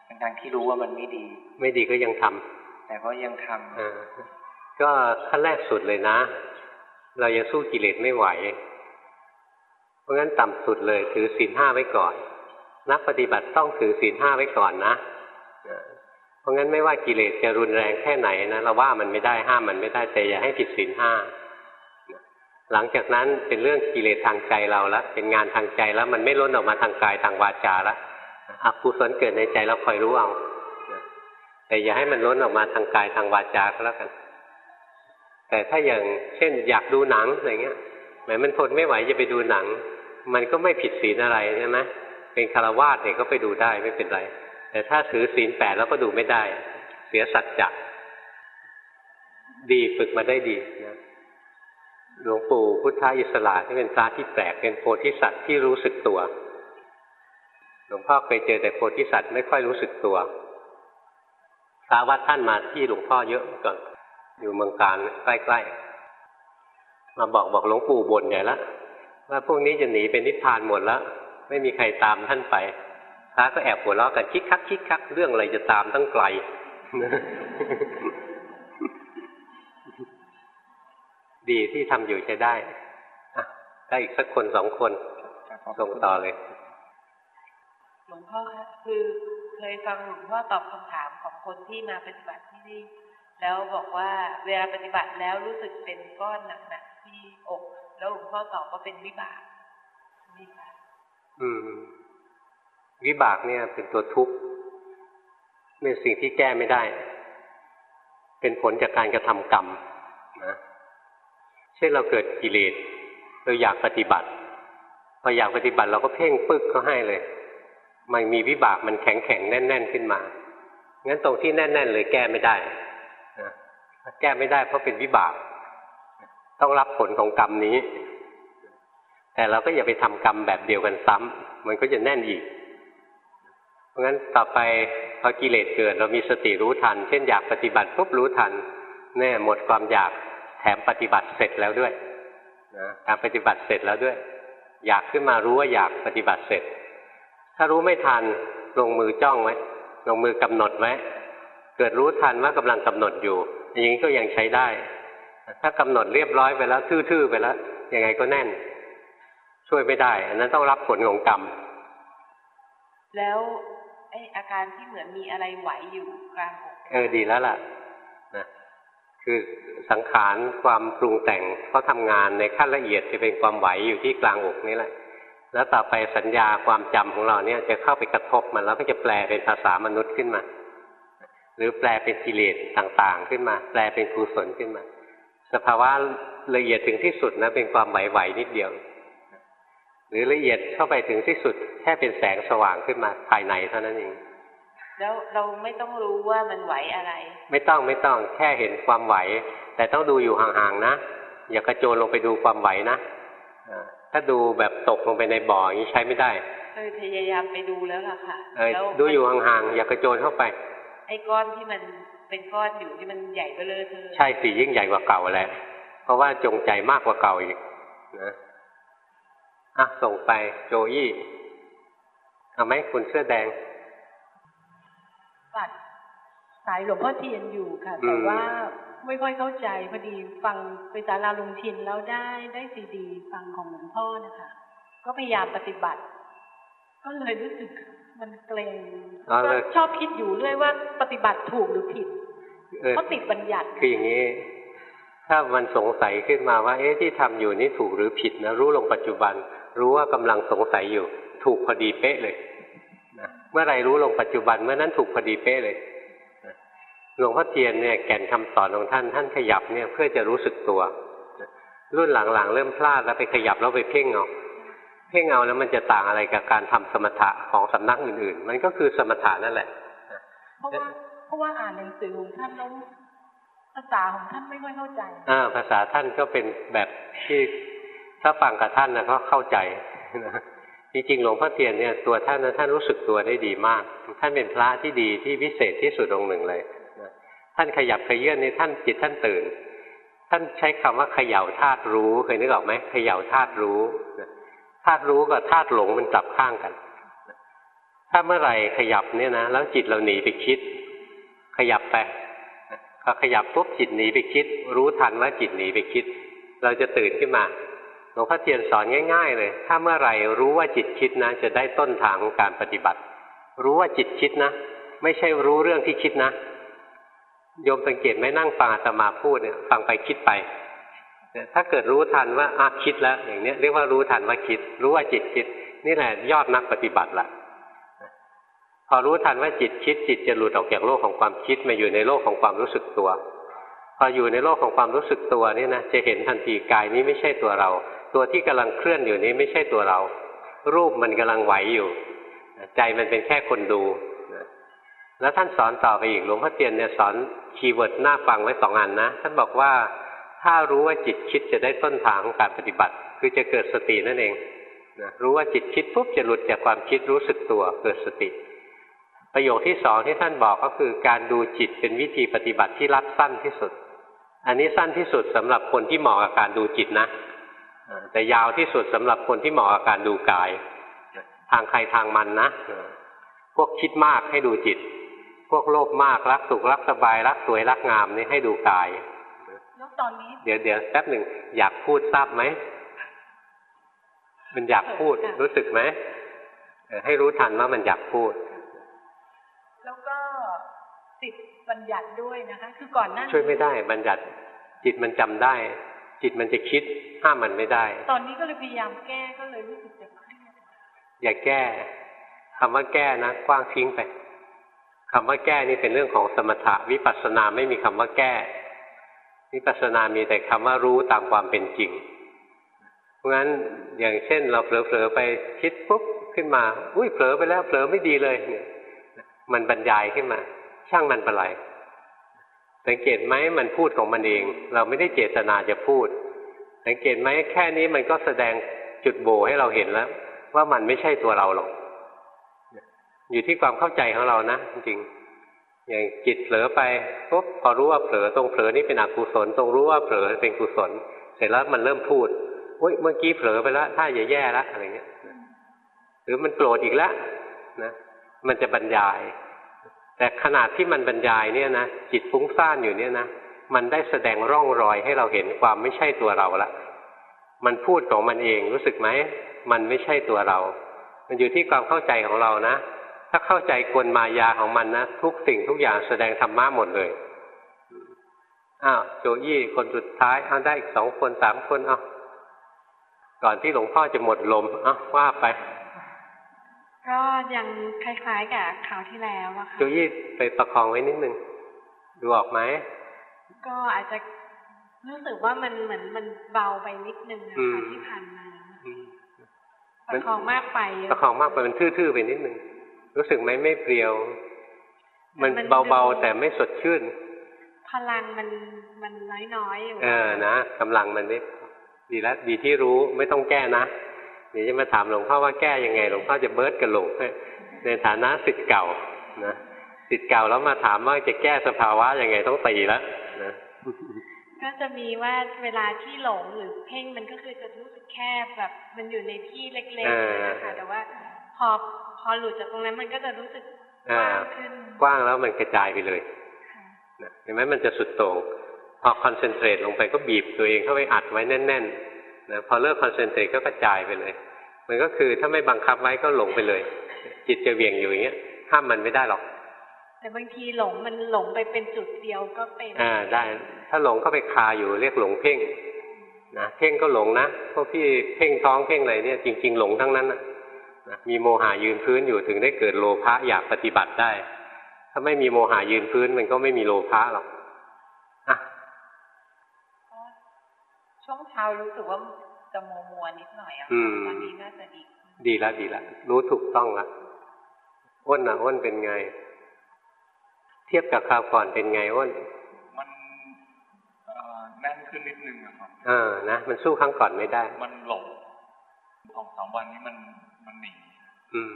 Speaker 3: ทั้งๆที่รู้ว่ามันไม่ดี
Speaker 1: ไม่ดีก็ยังทำ
Speaker 3: แต่ก็ยังทำ
Speaker 1: เออก็ขั้นแรกสุดเลยนะ เรายังสู้กิเลสไม่ไหว เพราะงั้นต่ำสุดเลย ถือศีลห้าไว้ก่อน นักปฏิบัติต้องถือศีลห้าไว้ก่อนนะ เพราะงั้นไม่ว่ากิเลสจะรุนแรงแค่ไหนนะเราว่ามันไม่ได้ห้ามมันไม่ได้แต่อย่าให้ผิดศีลห้าหลังจากนั้นเป็นเรื่องกิเลสทางใจเราแล้วเป็นงานทางใจแล้วมันไม่ล้นออกมาทางกายทางวาจาแล้วอกุศลเกิดในใจเราคอยรู้เอาแต่อย่าให้มันล้นออกมาทางกายทางวาจาก็แล้วกัน แต่ถ้าอย่างเช่น อยากดูหนังอะไรเงี้ยแหมมันทนไม่ไหวจะไปดูหนัง มันก็ไม่ผิดศีลอะไรใช่ไหม เป็นคารวาสเนี่ยก็ไปดูได้ไม่เป็นไร แต่ถ้าถือศีลแปดแล้วก็ดูไม่ได้ เสียสัจจะดีฝึกมาได้ดีนะหลวงปู่พุทธอิสระที่เป็นพระที่แปลกเป็นโพธิสัตว์ที่รู้สึกตัว หลวงพ่อเคยเจอแต่โพธิสัตว์ไม่ค่อยรู้สึกตัวพระวัดท่านมาที่หลวงพ่อเยอะก่อนอยู่เมืองการใกล้ๆมาบอกบอกหลวงปู่บ่นใหญ่ละว่าพวกนี้จะหนีเป็นนิพพานหมดแล้ว ไม่มีใครตามท่านไปพระก็แอบหัวเราะกันคิกคักคิกคักเรื่องอะไรจะตามตั้งไกลดีที่ทำอยู่ใช้ได้อะได้อีกสักคนสองคนส่งต่อเลย
Speaker 2: หลวงพ่อคะคือเคยฟังหลวงพ่อตอบคำถามของคนที่มาปฏิบัติที่นี่ แล้วบอกว่าเวลาปฏิบัติแล้วรู้สึกเป็นก้อนหนักๆที่อก แล้วหลวงพ่อตอบว่าเป็นวิบากนี่ค่ะ
Speaker 1: อืม วิบากเนี่ย เป็นตัวทุกข์เป็นสิ่งที่แก้ไม่ได้ เป็นผลจากการกระทำกรรมนะเช่นเราเกิดกิเลสเราอยากปฏิบัติพออยากปฏิบัติเราก็เพ่งปึกเขาให้เลย มันมีวิบากมันแข็งแข็งแน่นแน่นขึ้นมางั้นตรงที่แน่นแน่นเลยแก้ไม่ได้นะแก้ไม่ได้เพราะเป็นวิบาก ต้องรับผลของกรรมนี้ แต่เราก็อย่าไปทำกรรมแบบเดียวกันซ้ำมันก็จะแน่นอีก เพราะงั้นต่อไปพอกิเลสเกิด เรามีสติรู้ทัน เช่นอยากปฏิบัติปุ๊บรู้ทันแน่หมดความอยากแถมปฏิบัติเสร็จแล้วด้วยนะการปฏิบัติเสร็จแล้วด้วย อยากขึ้นมารู้ว่าอยากปฏิบัติเสร็จ ถ้ารู้ไม่ทันลงมือจ้องไว้ลงมือกำหนดไว้เกิดรู้ทันว่ากำลังกำหนดอยู่ อย่างนี้ก็ยังใช้ได้ ถ้ากำหนดเรียบร้อยไปแล้วทื่อๆไปแล้วยังไงก็แน่น ช่วยไม่ได้ อันนั้นต้องรับผลของกรรม
Speaker 2: แล้วไออาการที่เหมือนมีอะไรไหวอยู่กลางอก
Speaker 1: เออดีแล้วล่ะนะคือสังขารความปรุงแต่งเขาทำงานในขั้นละเอียดจะเป็นความไหวอยู่ที่กลางอกนี่แหละ แล้วต่อไปสัญญาความจำของเราเนี่ยจะเข้าไปกระทบมันแล้วก็จะแปลเป็นภาษามนุษย์ขึ้นมา หรือแปลเป็นกิเลสต่างๆ ขึ้นมา แปลเป็นกุศลขึ้นมา สภาวะละเอียดถึงที่สุดนะเป็นความไหวๆนิดเดียว หรือละเอียดเข้าไปถึงที่สุดแค่เป็นแสงสว่างขึ้นมาภายในเท่านั้นเอง
Speaker 2: แล้วเราไม่ต้องรู้ว่ามันไหวอะไร
Speaker 1: ไม่ต้องไม่ต้องแค่เห็นความไหว แต่ต้องดูอยู่ห่างๆนะ อย่ากระโจนลงไปดูความไหวนะอ่าถ้าดูแบบตกลงไปในบ่ออย่างนี้ใช้ไม่ได้
Speaker 2: เคยพยายามไปดูแล้วล่ะค่ะ
Speaker 1: เอ้ย
Speaker 2: แล้ว
Speaker 1: ดูอยู่ห่างๆอย่ากระโจนเข้าไป
Speaker 2: ไอ้ก้อนที่มันเป็นก้อนอยู่ที่มันใหญ่เบ้อเลยเธอ
Speaker 1: ใช่สิยิ่งใหญ่กว่าเก่าแหละเพราะว่าจงใจมากกว่าเก่าอีกนะ อะส่งไปโจยี่เอาไหมคุณเสื้อแดง
Speaker 4: ปัดสายหลวงพ่อเทียนอยู่ค่ะ
Speaker 1: อืม
Speaker 4: แต่ว่าไม่ค่อยเข้าใจพอดีฟังไปศาลาลุงชินแล้วได้ได้ซีดี ฟังของหลวงพ่อนะคะ ก็พยายามปฏิบัติ ก็เลยรู้สึกมันเกรง
Speaker 1: อ๋อ
Speaker 4: ก็
Speaker 1: เลย
Speaker 4: ชอบคิดอยู่เรื่อยว่าปฏิบัติถูกหรือผิด
Speaker 1: เออ
Speaker 4: เพราะติดบัญญัติ
Speaker 1: คืออย่างนี้ ถ้ามันสงสัยขึ้นมาว่า เอ๊ะที่ทำอยู่นี่ถูกหรือผิดนะรู้ลงปัจจุบัน รู้ว่ากำลังสงสัยอยู่ ถูกพอดีเป๊ะเลยนะเมื่อไหรรู้ลงปัจจุบันเมื่อนั้นถูกพอดีเป๊ะเลยนะหลวงพ่อเทียนเนี่ยแก่นคำสอนของท่านท่านขยับเนี่ยเพื่อจะรู้สึกตัวนะรุ่นหลังๆ เริ่มพลาดแล้วไปขยับแล้วไปเพ่งเอาเพ่งเอาแล้วมันจะต่างอะไรกับการทำสมถะของสำนักอื่นๆ มันก็คือสมถะนั่นแหละ
Speaker 4: เพราะว่าเพราะว่าอ่านหนังสือของท่านแล้วภาษาของท่านไม่ค่อยเข้าใจ
Speaker 1: อ่าภาษาท่านก็เป็นแบบที่ ถ้าฟังกับท่านนะก็เข้าใจนะจริงๆหลวงพ่อเทียนเนี่ยตัวท่านนะท่านรู้สึกตัวได้ดีมาก ท่านเป็นพระที่ดีที่วิเศษที่สุดองค์หนึ่งเลยนะท่านขยับขยื่นนี่ท่านจิตท่านตื่น ท่านใช้คำว่าเขย่าธาตุรู้เคยนึกออกไหมเขย่าธาตุรู้ธาตุรู้กับธาตุหลงมันกลับข้างกัน ถ้าเมื่อไหร่ขยับเนี่ยนะแล้วจิตเราหนีไปคิด ขยับไปพอขยับปุ๊บจิตหนีไปคิด รู้ทันว่าจิตหนีไปคิด เราจะตื่นขึ้นมา ลวงพ่อเทียนสอนง่าย ๆ เลย ถ้าเมื่อไหร่รู้ว่าจิตคิดนะ จะได้ต้นทางของการปฏิบัติ รู้ว่าจิตคิดนะ ไม่ใช่รู้เรื่องที่คิดนะ โยมสังเกตไหมนั่งฟังอาตมาพูดเนี่ยฟังไปคิดไปเนี่ยถ้าเกิดรู้ทันว่าอะคิดแล้ว อย่างเนี้ยเรียกว่ารู้ทันว่าคิด รู้ว่าจิตคิด นี่แหละยอดนักปฏิบัติละพอรู้ทันว่าจิตคิด จิตจะหลุดออกจากโลกของความคิดมาอยู่ในโลกของความรู้สึกตัว พออยู่ในโลกของความรู้สึกตัวนี่นะจะเห็นทันทีกายนี้ไม่ใช่ตัวเรา ตัวที่กำลังเคลื่อนอยู่นี้ไม่ใช่ตัวเรา รูปมันกำลังไหวอยู่ ใจมันเป็นแค่คนดูนะแล้วท่านสอนต่อไปอีกหลวงพ่อเตียนเนี่ยสอนคีย์เวิร์ดหน้าฟังไว้สองอันนะ ท่านบอกว่าถ้ารู้ว่าจิตคิดจะได้ต้นทางของการปฏิบัติ คือจะเกิดสตินั่นเองนะรู้ว่าจิตคิดปุ๊บจะหลุดจากความคิดรู้สึกตัวเกิดสติ ประโยคที่สองที่ท่านบอกก็คือการดูจิตเป็นวิธีปฏิบัติที่รัดสั้นที่สุด อันนี้สั้นที่สุดสำหรับคนที่เหมาะกับการดูจิตนะ แต่ยาวที่สุดสำหรับคนที่เหมาะกับการดูกาย ทางใครทางมันนะอ่าพวกคิดมากให้ดูจิต พวกโลภมากรักสุขรักสบายรักสวยรักงามนี่ให้ดูกาย
Speaker 4: แล้วตอนนี้
Speaker 1: เดี๋ยวเดี๋ยวแป๊บหนึ่งอยากพูดทราบไหมมันอยากพูด
Speaker 4: ค่ะ
Speaker 1: รู้สึกไหมเออให้รู้ทันว่ามันอยากพูด
Speaker 4: แล้วก็ติดบัญญัติด้วยนะคะ คือก่อนหน้านี้
Speaker 1: ช่วยไม่ได้บัญญัติจิตมันจำได้ จิตมันจะคิดห้ามมันไม่ได้
Speaker 4: ตอนนี้ก็เลยพยายามแก้ก็เลยรู้สึกจะเครียด
Speaker 1: อย่าแก้คำว่าแก้นะกว้างทิ้งไปคำว่าแก้นี่เป็นเรื่องของสมถะวิปัสสนาไม่มีคำว่าแก้ วิปัสสนามีแต่คำว่ารู้ตามความเป็นจริง เพราะงั้นอย่างเช่น เราเผลอๆไปคิดปุ๊บขึ้นมา อุ้ยเผลอไปแล้วเผลอไม่ดีเลยเนี่ย มันบรรยายขึ้นมา ช่างมันเป็นไร สังเกตไหมมันพูดของมันเอง เราไม่ได้เจตนาจะพูด สังเกตไหมแค่นี้มันก็แสดงจุดโบให้เราเห็นแล้ว ว่ามันไม่ใช่ตัวเราหรอกอยู่ที่ความเข้าใจของเรานะจริงอย่างจิตเผลอไปปุ๊บพอรู้ว่าเผลอตรงเผลอนี่เป็นอกุศลตรงรู้ว่าเผลอเป็นกุศล เสร็จแล้วมันเริ่มพูดอุ้ยเมื่อกี้เผลอไปแล้วถ้าอย่าแย่ละอะไรเงี้ยหรือมันโกรธอีกแล้วนะมันจะบรรยาย แต่ขนาดที่มันบรรยายเนี่ยนะจิตฟุ้งซ่านอยู่เนี่ยนะมันได้แสดงร่องรอยให้เราเห็นความไม่ใช่ตัวเราละมันพูดของมันเองรู้สึกไหมมันไม่ใช่ตัวเรา มันอยู่ที่ความเข้าใจของเรานะ ถ้าเข้าใจกลมายาของมันนะทุกสิ่งทุกอย่างแสดงธรรมะหมดเลยอ้าวโจยี่คนสุดท้ายเอาได้อีกสองคนสามคนเอาก่อนที่หลวงพ่อจะหมดลมอะว่าไป
Speaker 6: ก็ยังคล้ายๆกับคราวที่แล้วอะค่ะ
Speaker 1: จูยี่ไปประคองไว้นิดนึงดูออกไหม
Speaker 6: ก็อาจจะรู้สึกว่ามันเหมือนมันเบาไปนิดนึงนะ
Speaker 1: อื
Speaker 6: คะ
Speaker 1: ม
Speaker 6: ที่ผ่านมา
Speaker 1: อืม
Speaker 6: ประคองมากไป
Speaker 1: ประคองมากไปมันทื่อๆไปนิดนึงรู้สึกไหมไม่เปรียว มัน
Speaker 6: มัน
Speaker 1: เบา
Speaker 6: ดู
Speaker 1: ๆแต่ไม่สดชื่น
Speaker 6: พลังมันมันน้อยๆอยู่
Speaker 1: เออนะกำลังมันไม่ดีแล้วดีที่รู้ไม่ต้องแก้นะเดี๋ยวจะมาถามหลวงพ่อว่าแก้ยังไงหลวงพ่อจะเบิร์ดกับหลวงให้ในฐานะสิทธิ์เก่านะสิทธิ์เก่าแล้วมาถามว่าจะแก้สภาวะยังไงต้องตีแล้วนะ
Speaker 6: ก็จะมีว่าเวลาที่หลงหรือเพ่งมันก็คือจะรู้สึกแคบแบบ มันอยู่ในที่เล็ก
Speaker 1: เออ
Speaker 6: ๆนะคะแต่ว่าพอพอหลุดจากตรงนั้นมันก็จะรู้สึก
Speaker 1: อ่า
Speaker 6: ว้างขึ้น
Speaker 1: กว้างแล้วมันกระจายไปเลย
Speaker 6: ค่ะ
Speaker 1: นะเห็นไหมมันจะสุดโต่งพอ concentrate ลงไปก็บีบตัวเองเข้าไปอัดไว้แน่น ๆ นะพอเลิก concentrate ก็กระจายไปเลย มันก็คือถ้าไม่บังคับไว้ก็หลงไปเลย จิตจะเหวี่ยงอยู่อย่างเงี้ยห้ามมันไม่ได้หรอก
Speaker 6: แต่บางทีหลงมันหลงไปเป็นจุดเดียวก็เป็น
Speaker 1: อ่าได้ ถ้าหลงเข้าไปคาอยู่เรียกหลงเพ่งนะเพ่งก็หลงนะพวกพี่เพ่งท้องเพ่งอะไรเนี่ยจริง ๆ หลงทั้งนั้นนะนะมีโมหะยืนพื้นอยู่ถึงได้เกิดโลภะอยากปฏิบัติได้ ถ้าไม่มีโมหะยืนพื้นมันก็ไม่มีโลภะหรอก
Speaker 2: ช่วงเช้ารู้สึกว่าจะมัวมัวๆนิดหน่อยอะ
Speaker 1: อื
Speaker 2: ค่ะ
Speaker 1: ม
Speaker 2: ตอนนี้น่าจะดีขึ้น
Speaker 1: ดีแล้วดีแล้วรู้ถูกต้องแล้วอ้นนะอ้นเป็นไง เทียบกับคราวก่อนเป็นไงอ้น
Speaker 5: มันเอ่อแน่นขึ้นนิดนึงอะครับ
Speaker 1: เออนะมันสู้ครั้งก่อนไม่ได้
Speaker 5: มันหลงสองสามวันนี้มันมันหนี
Speaker 1: อืม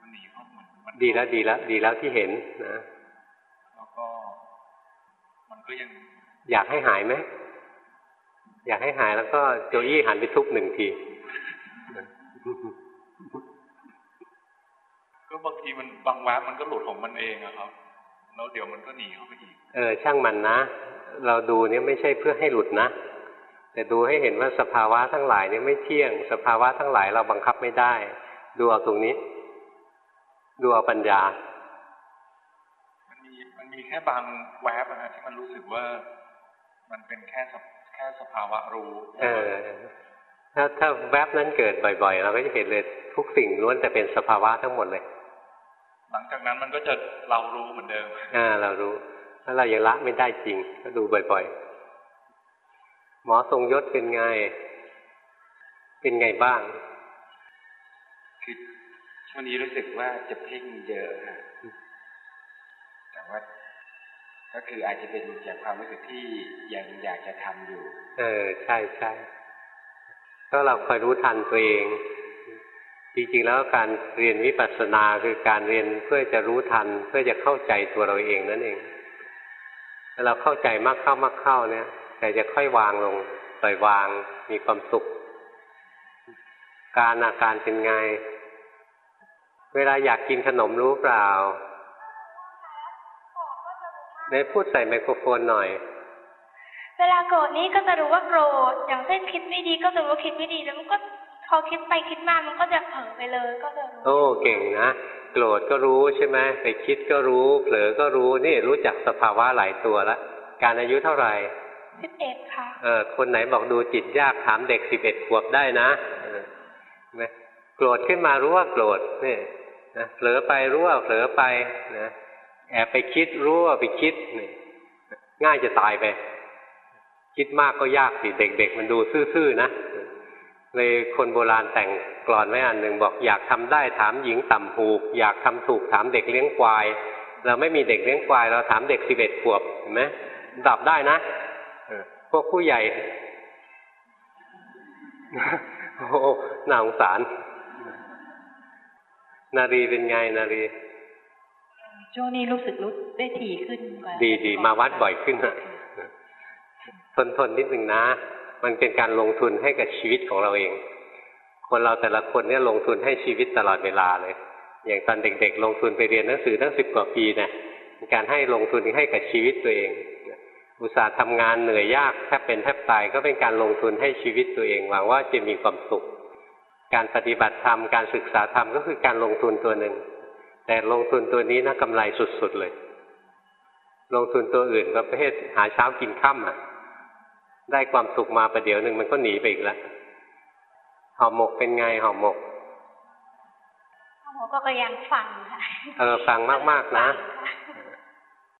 Speaker 5: มันหนีเข้าเหมือนมัน
Speaker 1: ดีแล้วดีแล้วดีแล้วที่เห็นนะ
Speaker 5: แล้วก็ มันก็ยัง
Speaker 1: อยากให้หายไหม อยากให้หายแล้วก็โจยี่หันไปทุบหนึ่งที
Speaker 5: ก็บางทีมันบางแวบมันก็หลุดของมันเองอะครับแล้วเดี๋ยวมันก็หนีเข้าไปอีก
Speaker 1: เออช่างมันนะ เราดูเนี่ยไม่ใช่เพื่อให้หลุดนะ แต่ดูให้เห็นว่าสภาวะทั้งหลายเนี่ยไม่เที่ยง สภาวะทั้งหลายเราบังคับไม่ได้ ดูเอาตรงนี้ ดูเอาปัญญา
Speaker 5: มันมีมันมีแค่บางแวบอะฮะที่มันรู้สึกว่า มันเป็นแค่สภแค่สภาวะรู้
Speaker 1: เออ ถ้าถ้าแวบนั้นเกิดบ่อย ๆ เราก็จะเห็นเลยทุกสิ่งล้วนแต่เป็นสภาวะทั้งหมดเลย
Speaker 5: หลังจากนั้นมันก็จะเรารู้เหมือนเดิม
Speaker 1: อ่า เรารู้ถ้าเรายังละไม่ได้จริง ก็ดูบ่อย ๆ หมอทรงยศเป็นไง เป็นไงบ้าง
Speaker 7: คือช่วงนี้รู้สึกว่าจะเพ่งเยอะค่ะแต่ว่า ก็คืออาจจะเป็นจากความรู้สึกที่ยังอยากจะทำอยู่
Speaker 1: เออใช่ใช่ก็เราคอยรู้ทันตัวเอง จริงๆแล้วการเรียนวิปัสสนาคือการเรียนเพื่อจะรู้ทัน เพื่อจะเข้าใจตัวเราเองนั่นเองถ้าเราเข้าใจมากเข้ามากเข้าเนี่ยใจจะค่อยวางลงปล่อยวางมีความสุข การอาการเป็นไง เวลาอยากกินขนมรู้เปล่า ในพูดใส่ไมโครโฟนหน่อย
Speaker 8: เวลาโกรธนี่ก็จะรู้ว่าโกรธ อย่างเช่นคิดไม่ดีก็จะรู้ว่าคิดไม่ดี แล้วมันก็พอคิดไปคิดมามันก็จะเผลอไปเลย ก็จะรู้
Speaker 1: โอ้เก่งนะ โกรธก็รู้ใช่ไหมไปคิดก็รู้ เผลอก็รู้ นี่รู้จักสภาวะหลายตัวละ การอายุเท่าไหร่
Speaker 8: สิบเอ็ดค่ะ
Speaker 1: เออ คนไหนบอกดูจิตยากถามเด็กสิบเอ็ดขวบได้นะเออเห็นไหมโกรธขึ้นมารู้ว่าโกรธนี่นะเผลอไปรู้ว่าเผลอไปนะ แอบไปคิดรู้ว่าไปคิดง่ายจะตายไป คิดมากก็ยากสิเด็ก ๆ มันดูซื่อๆนะเลยคนโบราณแต่งกลอนไว้อันหนึ่งบอกอยากทำได้ถามหญิงต่ำหูก อยากทำถูกถามเด็กเลี้ยงควาย เราไม่มีเด็กเลี้ยงควาย เราถามเด็กสิบเอ็ดขวบเห็นไหมดับได้นะอพวกผู้ใหญ่โอ้โหน่าสงสาร นารีเป็นไงนารี
Speaker 2: ช่วงนี้รู้สึกรู้ได้ถี่ขึ้นกว่า
Speaker 1: ดีดีมาวัดบ่อยขึ้นอะทนทนนิดหนึ่งนะ มันเป็นการลงทุนให้กับชีวิตของเราเอง คนเราแต่ละคนเนี่ยลงทุนให้ชีวิตตลอดเวลาเลย อย่างตอนเด็กๆ ลงทุนไปเรียนหนังสือตั้งสิบกว่าปีเนี่ยเป็นการให้ลงทุนให้กับชีวิตตัวเอง อุตสาห์ทำงานเหนื่อยยากแทบเป็นแทบตายก็เป็นการลงทุนให้ชีวิตตัวเองหวังว่าจะมีความสุข การปฏิบัติธรรมการศึกษาธรรมก็คือการลงทุนตัวหนึ่ง แต่ลงทุนตัวนี้นะกำไรสุดๆเลย ลงทุนตัวอื่นประเภทหาเช้ากินค่ำอะ ได้ความสุขมาประเดี๋ยวหนึ่งมันก็หนีไปอีกแล้วห่อหมกเป็นไงห่อหมก
Speaker 8: หมอก็ก็ยังฟังค่ะ
Speaker 1: เออฟังมากๆนะ
Speaker 8: ฟ